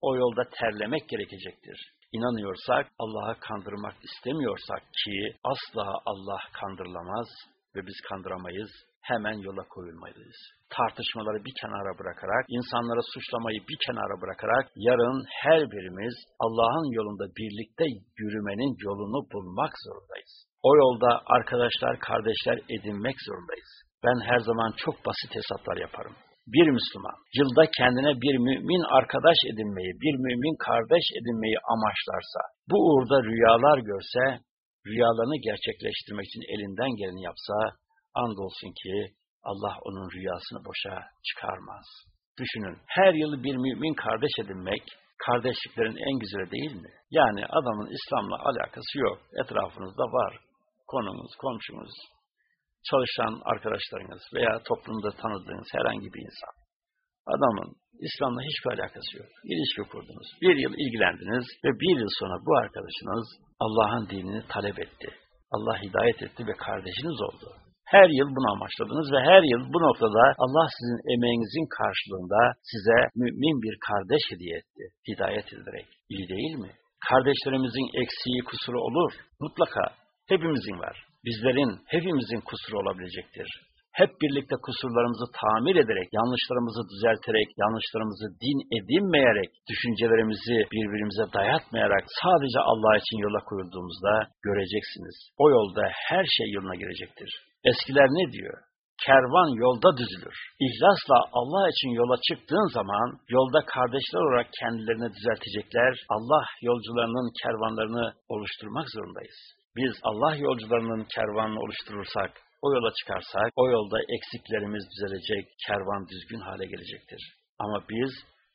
O yolda terlemek gerekecektir. İnanıyorsak, Allah'ı kandırmak istemiyorsak ki asla Allah kandırılamaz ve biz kandıramayız. Hemen yola koyulmalıyız. Tartışmaları bir kenara bırakarak, insanlara suçlamayı bir kenara bırakarak, yarın her birimiz Allah'ın yolunda birlikte yürümenin yolunu bulmak zorundayız. O yolda arkadaşlar, kardeşler edinmek zorundayız. Ben her zaman çok basit hesaplar yaparım. Bir Müslüman yılda kendine bir mümin arkadaş edinmeyi, bir mümin kardeş edinmeyi amaçlarsa, bu uğurda rüyalar görse, rüyalarını gerçekleştirmek için elinden geleni yapsa, andolsun ki Allah onun rüyasını boşa çıkarmaz. Düşünün, her yıl bir mümin kardeş edinmek, kardeşliklerin en güzeli değil mi? Yani adamın İslam'la alakası yok. Etrafınızda var. Konumuz, komşumuz, çalışan arkadaşlarınız veya toplumda tanıdığınız herhangi bir insan. Adamın İslam'la hiçbir alakası yok. İlişki kurdunuz. Bir yıl ilgilendiniz ve bir yıl sonra bu arkadaşınız Allah'ın dinini talep etti. Allah hidayet etti ve kardeşiniz oldu. Her yıl bunu amaçladınız ve her yıl bu noktada Allah sizin emeğinizin karşılığında size mümin bir kardeş hediye etti. Hidayet edilerek. İyi değil mi? Kardeşlerimizin eksiği, kusuru olur. Mutlaka. Hepimizin var. Bizlerin, hepimizin kusuru olabilecektir. Hep birlikte kusurlarımızı tamir ederek, yanlışlarımızı düzelterek, yanlışlarımızı din edinmeyerek, düşüncelerimizi birbirimize dayatmayarak sadece Allah için yola koyulduğumuzda göreceksiniz. O yolda her şey yoluna girecektir. Eskiler ne diyor? Kervan yolda düzülür. İhlasla Allah için yola çıktığın zaman yolda kardeşler olarak kendilerini düzeltecekler. Allah yolcularının kervanlarını oluşturmak zorundayız. Biz Allah yolcularının kervanını oluşturursak, o yola çıkarsak, o yolda eksiklerimiz düzelecek, kervan düzgün hale gelecektir. Ama biz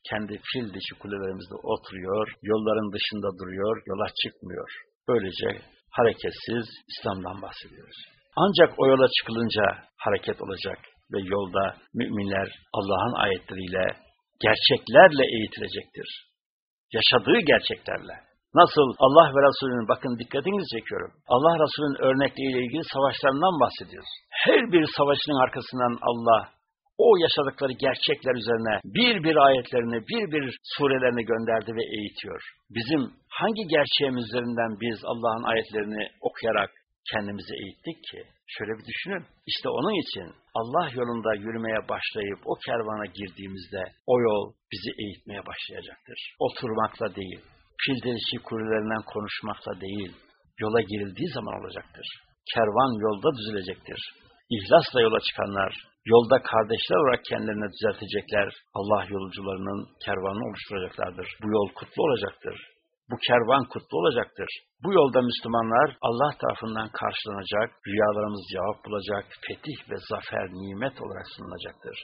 kendi fil dişi kulelerimizde oturuyor, yolların dışında duruyor, yola çıkmıyor. Böylece hareketsiz İslam'dan bahsediyoruz. Ancak o yola çıkılınca hareket olacak ve yolda müminler Allah'ın ayetleriyle, gerçeklerle eğitilecektir. Yaşadığı gerçeklerle. Nasıl Allah ve Resulünün, bakın dikkatinizi çekiyorum. Allah Resulü'nün örnekleriyle ilgili savaşlarından bahsediyoruz. Her bir savaşının arkasından Allah o yaşadıkları gerçekler üzerine bir bir ayetlerini, bir bir surelerini gönderdi ve eğitiyor. Bizim hangi gerçeğimiz üzerinden biz Allah'ın ayetlerini okuyarak kendimizi eğittik ki? Şöyle bir düşünün. İşte onun için Allah yolunda yürümeye başlayıp o kervana girdiğimizde o yol bizi eğitmeye başlayacaktır. Oturmakla değil, pildelişi kurilerinden konuşmakla değil, yola girildiği zaman olacaktır. Kervan yolda düzülecektir. İhlasla yola çıkanlar, yolda kardeşler olarak kendilerini düzeltecekler, Allah yolcularının kervanını oluşturacaklardır. Bu yol kutlu olacaktır. Bu kervan kutlu olacaktır. Bu yolda Müslümanlar Allah tarafından karşılanacak, rüyalarımız cevap bulacak, fetih ve zafer nimet olarak sunulacaktır.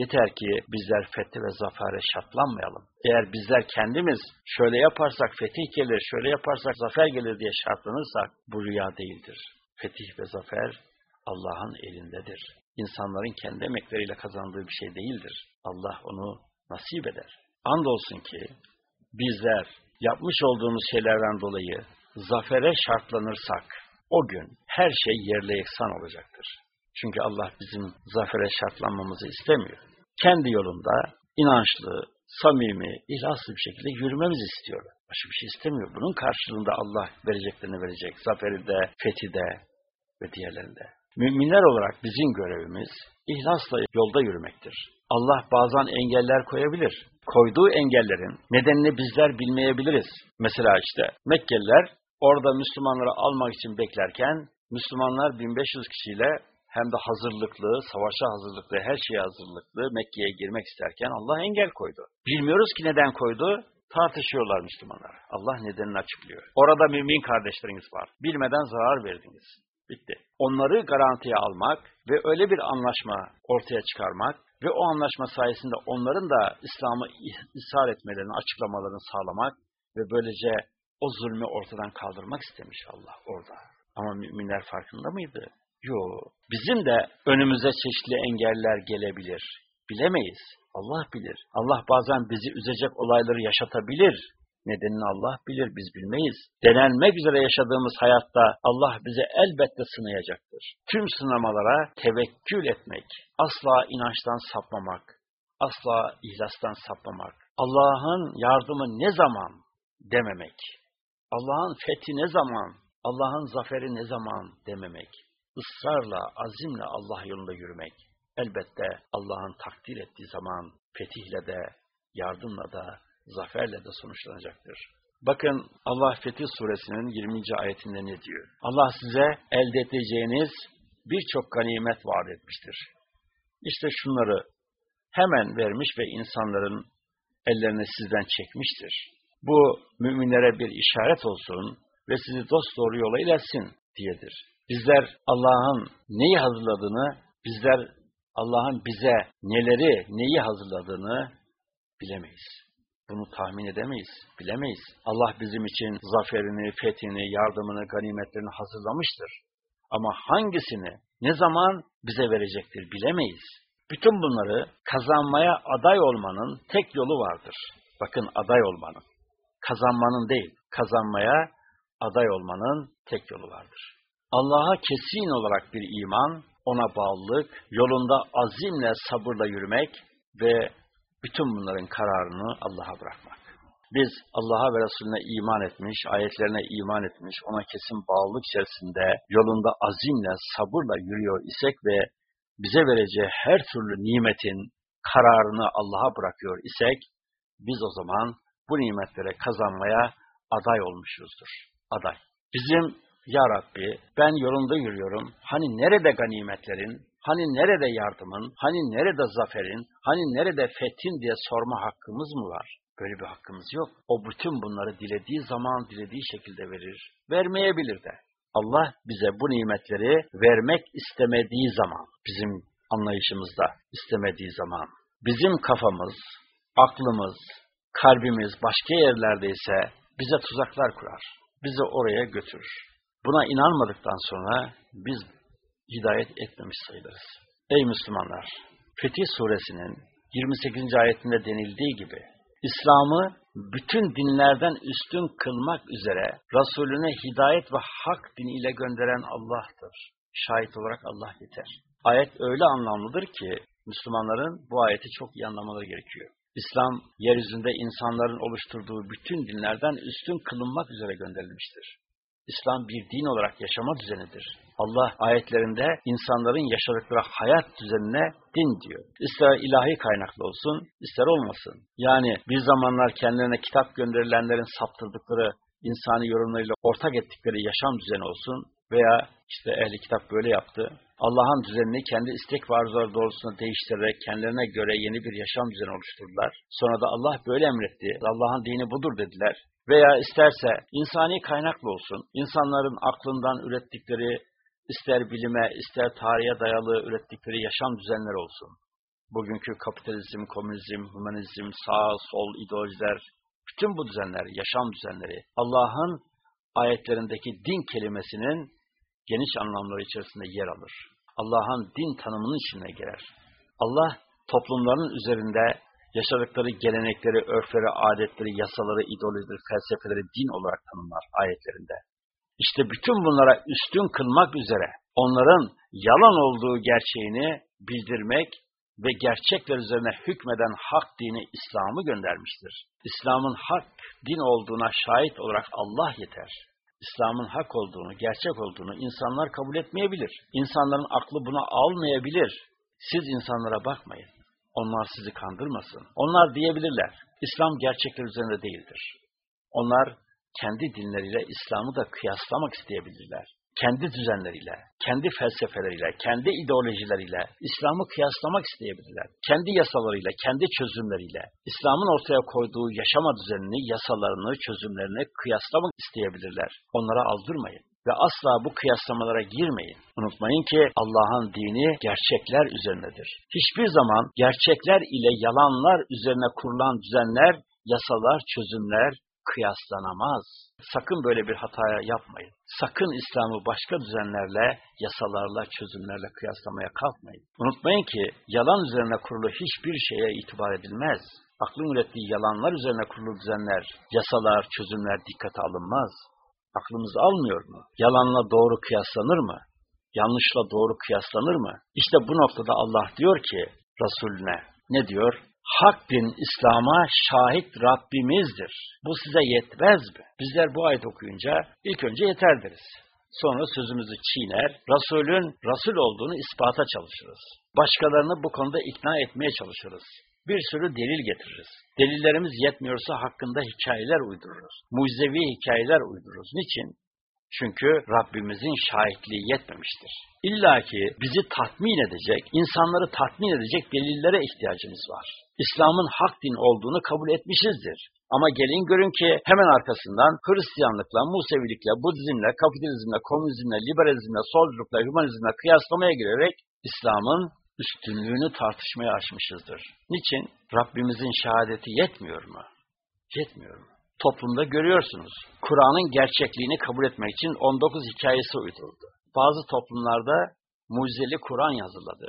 Yeter ki bizler fethi ve zafere şartlanmayalım. Eğer bizler kendimiz şöyle yaparsak fetih gelir, şöyle yaparsak zafer gelir diye şartlanırsak bu rüya değildir. Fetih ve zafer Allah'ın elindedir. İnsanların kendi emekleriyle kazandığı bir şey değildir. Allah onu nasip eder. Andolsun ki bizler yapmış olduğumuz şeylerden dolayı zafere şartlanırsak o gün her şey yerle yeksan olacaktır. Çünkü Allah bizim zafere şartlanmamızı istemiyor. Kendi yolunda inançlı, samimi, ihlaslı bir şekilde yürümemizi istiyor. Başka bir şey istemiyor. Bunun karşılığında Allah vereceklerini verecek. Zaferi de, fethi de ve diğerlerinde. Müminler olarak bizim görevimiz ihlasla yolda yürümektir. Allah bazen engeller koyabilir. Koyduğu engellerin nedenini bizler bilmeyebiliriz. Mesela işte Mekkeliler orada Müslümanları almak için beklerken Müslümanlar 1500 kişiyle hem de hazırlıklı, savaşa hazırlıklı, her şeye hazırlıklı Mekke'ye girmek isterken Allah engel koydu. Bilmiyoruz ki neden koydu? Tartışıyorlar Müslümanlar. Allah nedenini açıklıyor. Orada mümin kardeşleriniz var. Bilmeden zarar verdiniz. Bitti. Onları garantiye almak ve öyle bir anlaşma ortaya çıkarmak ve o anlaşma sayesinde onların da İslam'ı ishar etmelerini, açıklamalarını sağlamak ve böylece o zulmü ortadan kaldırmak istemiş Allah orada. Ama müminler farkında mıydı? Yok. Bizim de önümüze çeşitli engeller gelebilir. Bilemeyiz. Allah bilir. Allah bazen bizi üzecek olayları yaşatabilir. Nedenini Allah bilir, biz bilmeyiz. Denenmek üzere yaşadığımız hayatta Allah bize elbette sınayacaktır. Tüm sınamalara tevekkül etmek, asla inançtan sapmamak, asla ihlastan sapmamak, Allah'ın yardımı ne zaman dememek, Allah'ın fethi ne zaman, Allah'ın zaferi ne zaman dememek, ısrarla, azimle Allah yolunda yürümek, elbette Allah'ın takdir ettiği zaman fetihle de, yardımla da, zaferle de sonuçlanacaktır. Bakın Allah Fetih Suresinin 20. ayetinde ne diyor? Allah size elde edeceğiniz birçok ganimet vaat etmiştir. İşte şunları hemen vermiş ve insanların ellerini sizden çekmiştir. Bu müminlere bir işaret olsun ve sizi dost doğru yola iletsin diyedir. Bizler Allah'ın neyi hazırladığını, bizler Allah'ın bize neleri, neyi hazırladığını bilemeyiz. Bunu tahmin edemeyiz, bilemeyiz. Allah bizim için zaferini, fethini, yardımını, ganimetlerini hazırlamıştır. Ama hangisini, ne zaman bize verecektir bilemeyiz. Bütün bunları kazanmaya aday olmanın tek yolu vardır. Bakın aday olmanın. Kazanmanın değil, kazanmaya aday olmanın tek yolu vardır. Allah'a kesin olarak bir iman, ona bağlılık, yolunda azimle, sabırla yürümek ve bütün bunların kararını Allah'a bırakmak. Biz Allah'a ve Resulüne iman etmiş, ayetlerine iman etmiş, ona kesin bağlılık içerisinde yolunda azimle, sabırla yürüyor isek ve bize vereceği her türlü nimetin kararını Allah'a bırakıyor isek, biz o zaman bu nimetlere kazanmaya aday olmuşuzdur. Aday. Bizim Ya Rabbi ben yolunda yürüyorum. Hani nerede ganimetlerin, hani nerede yardımın, hani nerede zaferin, hani nerede fethin diye sorma hakkımız mı var? Böyle bir hakkımız yok. O bütün bunları dilediği zaman, dilediği şekilde verir. Vermeyebilir de. Allah bize bu nimetleri vermek istemediği zaman, bizim anlayışımızda istemediği zaman, bizim kafamız, aklımız, kalbimiz başka yerlerdeyse bize tuzaklar kurar. Bizi oraya götürür. Buna inanmadıktan sonra biz hidayet etmemiş sayılırız. Ey Müslümanlar! Fetih Suresinin 28. ayetinde denildiği gibi, İslam'ı bütün dinlerden üstün kılmak üzere Resulüne hidayet ve hak diniyle gönderen Allah'tır. Şahit olarak Allah yeter. Ayet öyle anlamlıdır ki Müslümanların bu ayeti çok iyi anlamaları gerekiyor. İslam, yeryüzünde insanların oluşturduğu bütün dinlerden üstün kılınmak üzere gönderilmiştir. İslam bir din olarak yaşama düzenidir. Allah ayetlerinde insanların yaşadıkları hayat düzenine din diyor. İster ilahi kaynaklı olsun, ister olmasın. Yani bir zamanlar kendilerine kitap gönderilenlerin saptırdıkları insani yorumlarıyla ortak ettikleri yaşam düzeni olsun veya işte ehli kitap böyle yaptı. Allah'ın düzenini kendi istek ve arzuları doğrultusunda değiştirerek kendilerine göre yeni bir yaşam düzeni oluşturdular. Sonra da Allah böyle emretti. Allah'ın dini budur dediler. Veya isterse insani kaynaklı olsun, insanların aklından ürettikleri, ister bilime, ister tarihe dayalı ürettikleri yaşam düzenleri olsun. Bugünkü kapitalizm, komünizm, humanizm, sağ, sol, ideolojiler, bütün bu düzenler, yaşam düzenleri, Allah'ın ayetlerindeki din kelimesinin geniş anlamları içerisinde yer alır. Allah'ın din tanımının içine girer. Allah toplumların üzerinde yaşadıkları gelenekleri, örfleri, adetleri, yasaları, ideolojileri, felsefeleri din olarak tanımlar ayetlerinde. İşte bütün bunlara üstün kılmak üzere onların yalan olduğu gerçeğini bildirmek ve gerçekler üzerine hükmeden hak dini İslam'ı göndermiştir. İslam'ın hak din olduğuna şahit olarak Allah yeter. İslam'ın hak olduğunu, gerçek olduğunu insanlar kabul etmeyebilir. İnsanların aklı buna almayabilir. Siz insanlara bakmayın. Onlar sizi kandırmasın. Onlar diyebilirler. İslam gerçekler üzerinde değildir. Onlar kendi dinleriyle İslam'ı da kıyaslamak isteyebilirler. Kendi düzenleriyle, kendi felsefeleriyle, kendi ideolojileriyle İslam'ı kıyaslamak isteyebilirler. Kendi yasalarıyla, kendi çözümleriyle İslam'ın ortaya koyduğu yaşama düzenini, yasalarını, çözümlerini kıyaslamak isteyebilirler. Onlara aldırmayın ve asla bu kıyaslamalara girmeyin. Unutmayın ki Allah'ın dini gerçekler üzerindedir. Hiçbir zaman gerçekler ile yalanlar üzerine kurulan düzenler, yasalar, çözümler kıyaslanamaz. Sakın böyle bir hataya yapmayın. Sakın İslam'ı başka düzenlerle, yasalarla, çözümlerle kıyaslamaya kalkmayın. Unutmayın ki yalan üzerine kurulu hiçbir şeye itibar edilmez. Aklın ürettiği yalanlar üzerine kurulu düzenler, yasalar, çözümler dikkate alınmaz. Aklımız almıyor mu? Yalanla doğru kıyaslanır mı? Yanlışla doğru kıyaslanır mı? İşte bu noktada Allah diyor ki Resulüne ne diyor? Hak din İslam'a şahit Rabbimizdir. Bu size yetmez mi? Bizler bu ayet okuyunca ilk önce yeter deriz. Sonra sözümüzü çiğner, Resulün Resul olduğunu ispata çalışırız. Başkalarını bu konuda ikna etmeye çalışırız. Bir sürü delil getiririz. Delillerimiz yetmiyorsa hakkında hikayeler uydururuz. Mucizevi hikayeler uydururuz. Niçin? Çünkü Rabbimizin şahitliği yetmemiştir. İlla ki bizi tatmin edecek, insanları tatmin edecek delillere ihtiyacımız var. İslam'ın hak din olduğunu kabul etmişizdir. Ama gelin görün ki hemen arkasından Hristiyanlıkla, Musevilikle, Budizmle, kapitalizmle, komünizmle, liberalizmle, solculukla, hümanizmle kıyaslamaya girerek İslam'ın üstünlüğünü tartışmaya açmışızdır. Niçin? Rabbimizin şehadeti yetmiyor mu? Yetmiyor mu? Toplumda görüyorsunuz. Kur'an'ın gerçekliğini kabul etmek için 19 hikayesi uyduruldu. Bazı toplumlarda mucizeli Kur'an yazıldı.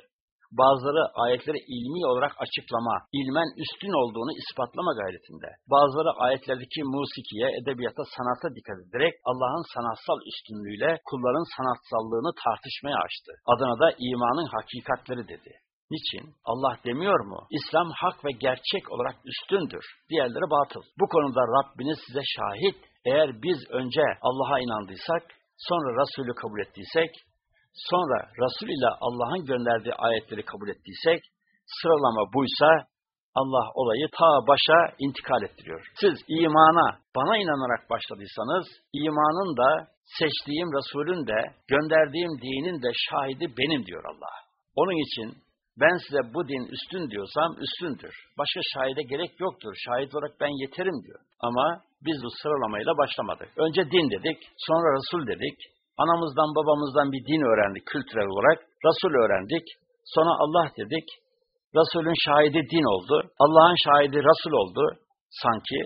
Bazıları ayetleri ilmi olarak açıklama, ilmen üstün olduğunu ispatlama gayretinde. Bazıları ayetlerdeki musikiye, edebiyata, sanata dikkat ederek Allah'ın sanatsal üstünlüğüyle kulların sanatsallığını tartışmaya açtı. Adına da imanın hakikatleri dedi. Niçin? Allah demiyor mu? İslam hak ve gerçek olarak üstündür. Diğerleri batıl. Bu konuda Rabbiniz size şahit. Eğer biz önce Allah'a inandıysak, sonra Resulü kabul ettiysek, sonra Resul ile Allah'ın gönderdiği ayetleri kabul ettiysek, sıralama buysa Allah olayı ta başa intikal ettiriyor. Siz imana, bana inanarak başladıysanız, imanın da, seçtiğim Resulün de, gönderdiğim dinin de şahidi benim diyor Allah. Onun için ben size bu din üstün diyorsam üstündür. Başka şahide gerek yoktur. Şahit olarak ben yeterim diyor. Ama biz bu sıralamayla başlamadık. Önce din dedik, sonra Resul dedik. Anamızdan babamızdan bir din öğrendik kültürel olarak. Resul öğrendik. Sonra Allah dedik. Resulün şahidi din oldu. Allah'ın şahidi Resul oldu sanki.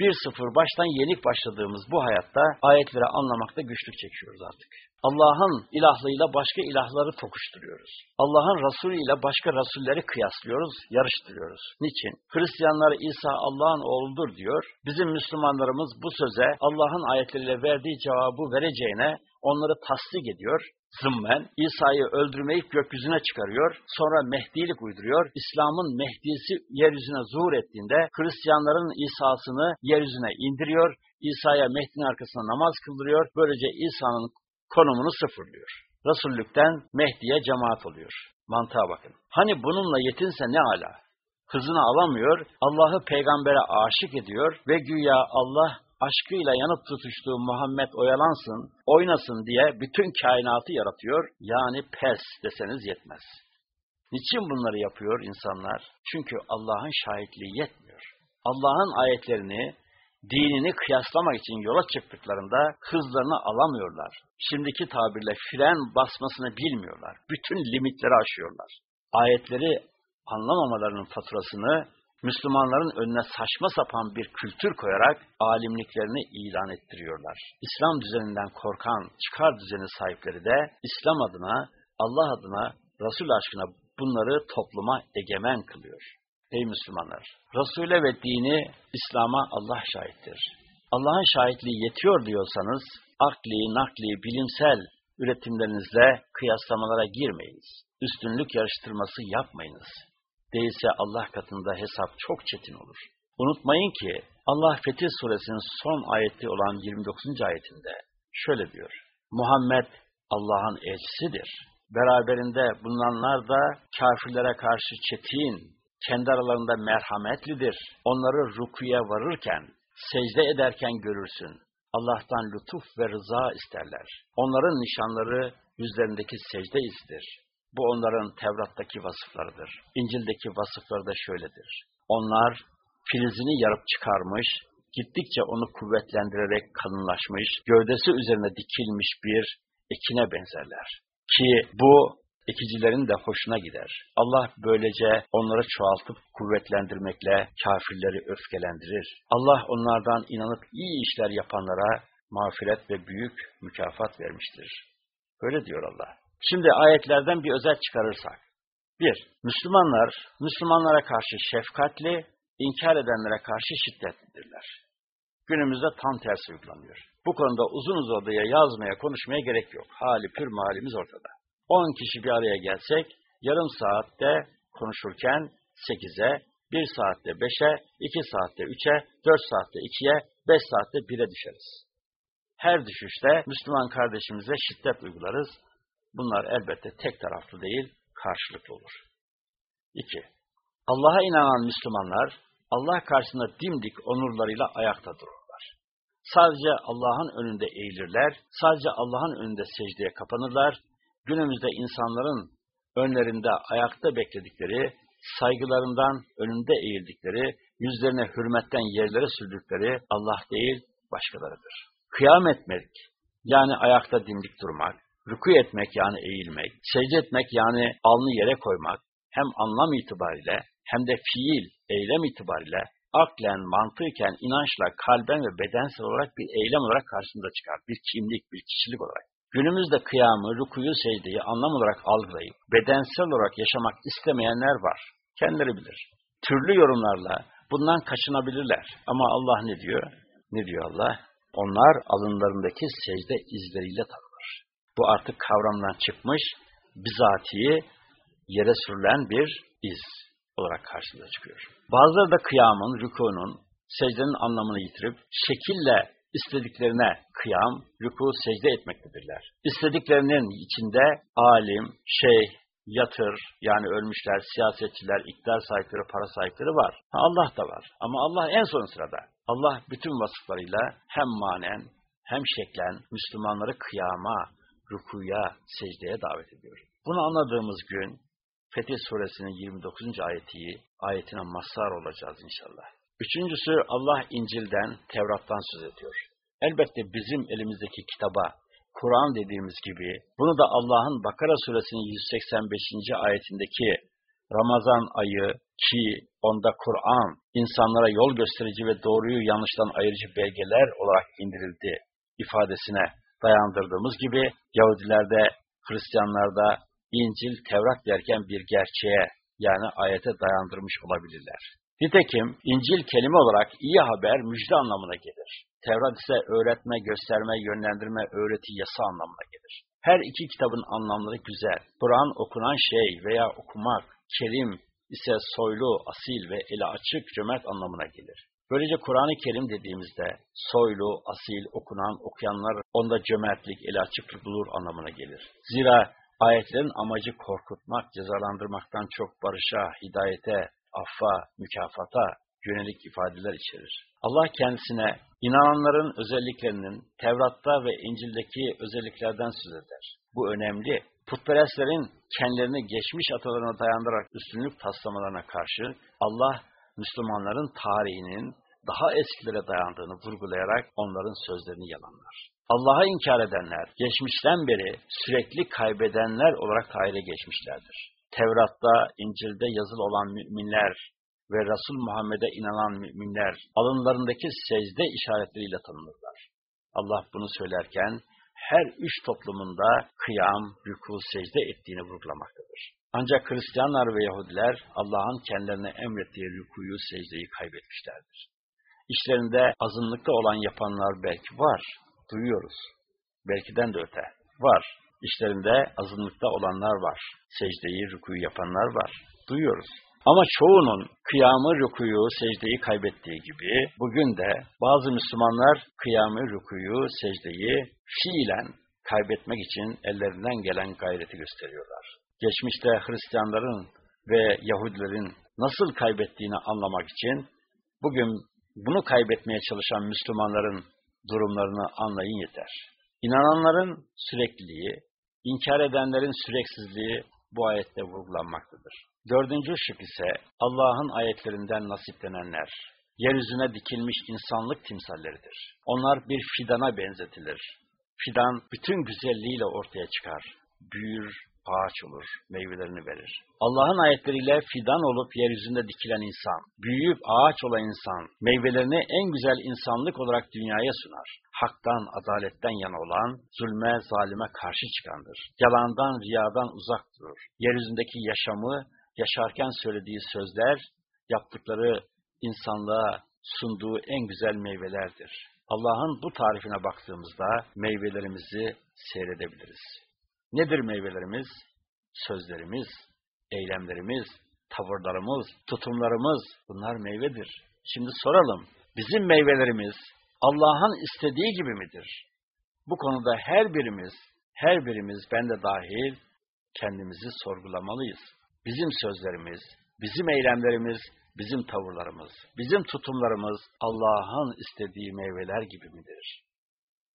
Bir sıfır baştan yenik başladığımız bu hayatta ayetleri anlamakta güçlük çekiyoruz artık. Allah'ın ilahlığıyla başka ilahları tokuşturuyoruz. Allah'ın Resulü ile başka Resulleri kıyaslıyoruz, yarıştırıyoruz. Niçin? Hristiyanlar İsa Allah'ın oğludur diyor. Bizim Müslümanlarımız bu söze Allah'ın ayetleriyle verdiği cevabı vereceğine onları tasdik ediyor. Zımmen İsa'yı öldürmeyip gökyüzüne çıkarıyor. Sonra Mehdilik uyduruyor. İslam'ın Mehdisi yeryüzüne zuhur ettiğinde Hristiyanların İsa'sını yeryüzüne indiriyor. İsa'ya Mehdi'nin arkasına namaz kıldırıyor. Böylece İsa'nın konumunu sıfırlıyor. Resullükten Mehdi'ye cemaat oluyor. Mantığa bakın. Hani bununla yetinse ne ala? Hızını alamıyor, Allah'ı peygambere aşık ediyor ve güya Allah aşkıyla yanıp tutuştuğu Muhammed oyalansın, oynasın diye bütün kainatı yaratıyor. Yani pes deseniz yetmez. Niçin bunları yapıyor insanlar? Çünkü Allah'ın şahitliği yetmiyor. Allah'ın ayetlerini, dinini kıyaslamak için yola çıktıklarında hızlarını alamıyorlar. Şimdiki tabirle fren basmasını bilmiyorlar. Bütün limitleri aşıyorlar. Ayetleri anlamamalarının faturasını Müslümanların önüne saçma sapan bir kültür koyarak alimliklerini ilan ettiriyorlar. İslam düzeninden korkan çıkar düzeni sahipleri de İslam adına, Allah adına, Resul aşkına bunları topluma egemen kılıyor. Ey Müslümanlar! Resul'e ve dini İslam'a Allah şahittir. Allah'ın şahitliği yetiyor diyorsanız, akli, nakli, bilimsel üretimlerinizle kıyaslamalara girmeyiniz. Üstünlük yarıştırması yapmayınız. Değilse Allah katında hesap çok çetin olur. Unutmayın ki Allah Fetih Suresinin son ayeti olan 29. ayetinde şöyle diyor. Muhammed Allah'ın elçisidir. Beraberinde bulunanlar da kafirlere karşı çetin, kendi aralarında merhametlidir. Onları rukuya varırken, secde ederken görürsün. Allah'tan lütuf ve rıza isterler. Onların nişanları yüzlerindeki secde izidir. Bu onların Tevrat'taki vasıflarıdır. İncil'deki vasıfları da şöyledir. Onlar filizini yarıp çıkarmış, gittikçe onu kuvvetlendirerek kalınlaşmış, gövdesi üzerine dikilmiş bir ekine benzerler. Ki bu ekicilerin de hoşuna gider. Allah böylece onları çoğaltıp kuvvetlendirmekle kafirleri öfkelendirir. Allah onlardan inanıp iyi işler yapanlara mağfiret ve büyük mükafat vermiştir. Öyle diyor Allah. Şimdi ayetlerden bir özet çıkarırsak. Bir, Müslümanlar, Müslümanlara karşı şefkatli, inkar edenlere karşı şiddetlidirler. Günümüzde tam tersi uygulanıyor. Bu konuda uzun uzadıya yazmaya, konuşmaya gerek yok. Hali pür malimiz ortada. 10 kişi bir araya gelsek, yarım saatte konuşurken 8'e, 1 saatte 5'e, 2 saatte 3'e, 4 saatte 2'ye, 5 saatte 1'e düşeriz. Her düşüşte Müslüman kardeşimize şiddet uygularız. Bunlar elbette tek taraflı değil, karşılıklı olur. 2. Allah'a inanan Müslümanlar, Allah karşısında dimdik onurlarıyla ayakta dururlar. Sadece Allah'ın önünde eğilirler, sadece Allah'ın önünde secdeye kapanırlar. Günümüzde insanların önlerinde ayakta bekledikleri, saygılarından önünde eğildikleri, yüzlerine hürmetten yerlere sürdükleri Allah değil, başkalarıdır. Kıyam etmek, yani ayakta dimdik durmak, rüku etmek yani eğilmek, secde etmek yani alnı yere koymak, hem anlam itibariyle hem de fiil, eylem itibariyle aklen, mantıken, inançla, kalben ve bedensel olarak bir eylem olarak karşımıza çıkar. Bir kimlik, bir kişilik olarak. Günümüzde kıyamı, rukuyu, secdeyi anlam olarak algılayıp bedensel olarak yaşamak istemeyenler var. Kendileri bilir. Türlü yorumlarla bundan kaçınabilirler. Ama Allah ne diyor? Ne diyor Allah? Onlar alınlarındaki secde izleriyle tanınır. Bu artık kavramdan çıkmış, bizatihi yere sürülen bir iz olarak karşımıza çıkıyor. Bazıları da kıyamın, rükunun, secdenin anlamını yitirip şekille istediklerine kıyam, rüku, secde etmektedirler. İstediklerinin içinde alim, şeyh, yatır, yani ölmüşler, siyasetçiler, iktidar sahipleri, para sahipleri var. Allah da var. Ama Allah en son sırada. Allah bütün vasıflarıyla hem manen hem şeklen Müslümanları kıyama, rükuya, secdeye davet ediyor. Bunu anladığımız gün Fetih Suresinin 29. ayeti, ayetine mazhar olacağız inşallah. Üçüncüsü Allah İncil'den, Tevrat'tan söz ediyor. Elbette bizim elimizdeki kitaba, Kur'an dediğimiz gibi, bunu da Allah'ın Bakara Suresinin 185. ayetindeki Ramazan ayı ki onda Kur'an insanlara yol gösterici ve doğruyu yanlıştan ayırıcı belgeler olarak indirildi ifadesine dayandırdığımız gibi Yahudilerde, Hristiyanlarda İncil, Tevrat derken bir gerçeğe yani ayete dayandırmış olabilirler. Nitekim İncil kelime olarak iyi haber, müjde anlamına gelir. Tevrat ise öğretme, gösterme, yönlendirme, öğreti, yasa anlamına gelir. Her iki kitabın anlamları güzel. Kur'an okunan şey veya okumak, kerim ise soylu, asil ve eli açık, cömert anlamına gelir. Böylece Kur'an-ı Kerim dediğimizde soylu, asil, okunan, okuyanlar onda cömertlik, eli açıklık bulur anlamına gelir. Zira Ayetlerin amacı korkutmak, cezalandırmaktan çok barışa, hidayete, affa, mükafata yönelik ifadeler içerir. Allah kendisine inananların özelliklerinin Tevrat'ta ve İncil'deki özelliklerden söz eder. Bu önemli. Putperestlerin kendilerini geçmiş atalarına dayandırarak üstünlük taslamalarına karşı Allah Müslümanların tarihinin daha eskilere dayandığını vurgulayarak onların sözlerini yalanlar. Allah'a inkar edenler, geçmişten beri sürekli kaybedenler olarak tarihte geçmişlerdir. Tevrat'ta, İncil'de yazılı olan müminler ve Resul Muhammed'e inanan müminler alınlarındaki secde işaretleriyle tanınırlar. Allah bunu söylerken her üç toplumunda kıyam, rükû, secde ettiğini vurgulamaktadır. Ancak Hristiyanlar ve Yahudiler Allah'ın kendilerine emrettiği rükuyu, secdeyi kaybetmişlerdir. İşlerinde azınlıkta olan yapanlar belki var duyuyoruz. Belkiden de öte. Var. İşlerinde azınlıkta olanlar var. Secdeyi, rükuyu yapanlar var. Duyuyoruz. Ama çoğunun kıyamı, rükuyu, secdeyi kaybettiği gibi bugün de bazı Müslümanlar kıyamı, rükuyu, secdeyi fiilen kaybetmek için ellerinden gelen gayreti gösteriyorlar. Geçmişte Hristiyanların ve Yahudilerin nasıl kaybettiğini anlamak için bugün bunu kaybetmeye çalışan Müslümanların durumlarını anlayın yeter. İnananların sürekliliği, inkar edenlerin süreksizliği bu ayette vurgulanmaktadır. Dördüncü şık ise Allah'ın ayetlerinden nasiplenenler, yeryüzüne dikilmiş insanlık timsalleridir. Onlar bir fidana benzetilir. Fidan bütün güzelliğiyle ortaya çıkar, büyür, ağaç olur, meyvelerini verir. Allah'ın ayetleriyle fidan olup yeryüzünde dikilen insan, büyüyüp ağaç olan insan, meyvelerini en güzel insanlık olarak dünyaya sunar. Haktan, adaletten yana olan, zulme, zalime karşı çıkandır. Yalandan, riyadan uzak durur. Yeryüzündeki yaşamı, yaşarken söylediği sözler, yaptıkları insanlığa sunduğu en güzel meyvelerdir. Allah'ın bu tarifine baktığımızda meyvelerimizi seyredebiliriz. Nedir meyvelerimiz? Sözlerimiz, eylemlerimiz, tavırlarımız, tutumlarımız bunlar meyvedir. Şimdi soralım, bizim meyvelerimiz Allah'ın istediği gibi midir? Bu konuda her birimiz, her birimiz ben de dahil kendimizi sorgulamalıyız. Bizim sözlerimiz, bizim eylemlerimiz, bizim tavırlarımız, bizim tutumlarımız Allah'ın istediği meyveler gibi midir?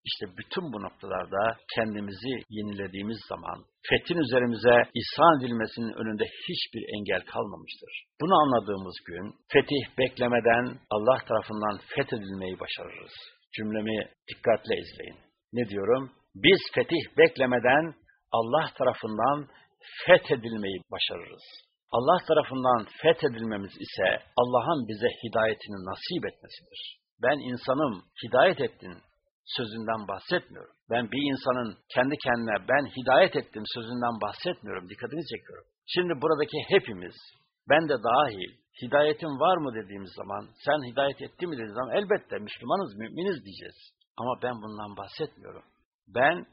İşte bütün bu noktalarda kendimizi yenilediğimiz zaman fethin üzerimize ihsan edilmesinin önünde hiçbir engel kalmamıştır. Bunu anladığımız gün fetih beklemeden Allah tarafından fethedilmeyi başarırız. Cümlemi dikkatle izleyin. Ne diyorum? Biz fetih beklemeden Allah tarafından fethedilmeyi başarırız. Allah tarafından fethedilmemiz ise Allah'ın bize hidayetini nasip etmesidir. Ben insanım, hidayet ettin, sözünden bahsetmiyorum. Ben bir insanın kendi kendine ben hidayet ettim sözünden bahsetmiyorum. Dikkatini çekiyorum. Şimdi buradaki hepimiz, ben de dahil, hidayetin var mı dediğimiz zaman, sen hidayet etti mi dediğimiz zaman elbette Müslümanız, müminiz diyeceğiz. Ama ben bundan bahsetmiyorum. Ben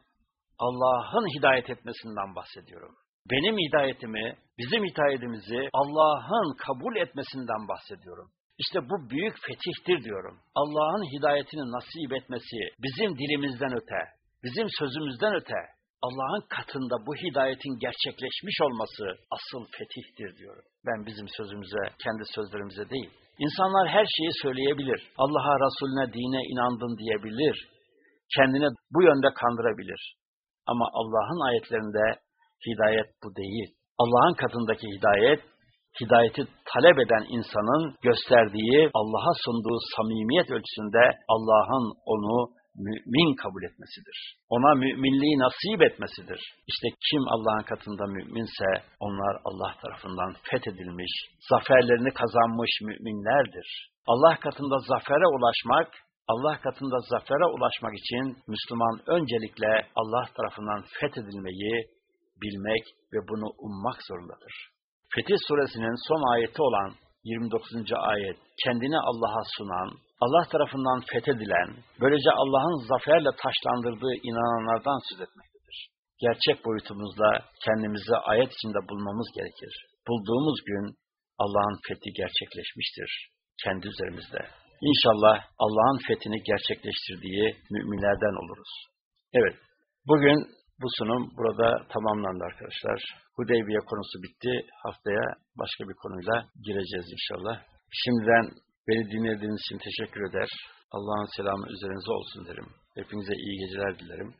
Allah'ın hidayet etmesinden bahsediyorum. Benim hidayetimi, bizim hidayetimizi Allah'ın kabul etmesinden bahsediyorum. İşte bu büyük fetihtir diyorum. Allah'ın hidayetini nasip etmesi bizim dilimizden öte, bizim sözümüzden öte, Allah'ın katında bu hidayetin gerçekleşmiş olması asıl fetihtir diyorum. Ben bizim sözümüze, kendi sözlerimize değil. İnsanlar her şeyi söyleyebilir. Allah'a, Resulüne, dine inandın diyebilir. Kendine bu yönde kandırabilir. Ama Allah'ın ayetlerinde hidayet bu değil. Allah'ın katındaki hidayet hidayeti talep eden insanın gösterdiği, Allah'a sunduğu samimiyet ölçüsünde Allah'ın onu mümin kabul etmesidir. Ona müminliği nasip etmesidir. İşte kim Allah'ın katında müminse onlar Allah tarafından fethedilmiş, zaferlerini kazanmış müminlerdir. Allah katında zafere ulaşmak, Allah katında zafere ulaşmak için Müslüman öncelikle Allah tarafından fethedilmeyi bilmek ve bunu ummak zorundadır. Fetih suresinin son ayeti olan 29. ayet kendini Allah'a sunan, Allah tarafından fethedilen, böylece Allah'ın zaferle taşlandırdığı inananlardan söz etmektedir. Gerçek boyutumuzla kendimizi ayet içinde bulmamız gerekir. Bulduğumuz gün Allah'ın fethi gerçekleşmiştir kendi üzerimizde. İnşallah Allah'ın fethini gerçekleştirdiği müminlerden oluruz. Evet, bugün bu sunum burada tamamlandı arkadaşlar. Hudeybiye konusu bitti. Haftaya başka bir konuyla gireceğiz inşallah. Şimdiden beni dinlediğiniz için teşekkür eder. Allah'ın selamı üzerinize olsun derim. Hepinize iyi geceler dilerim.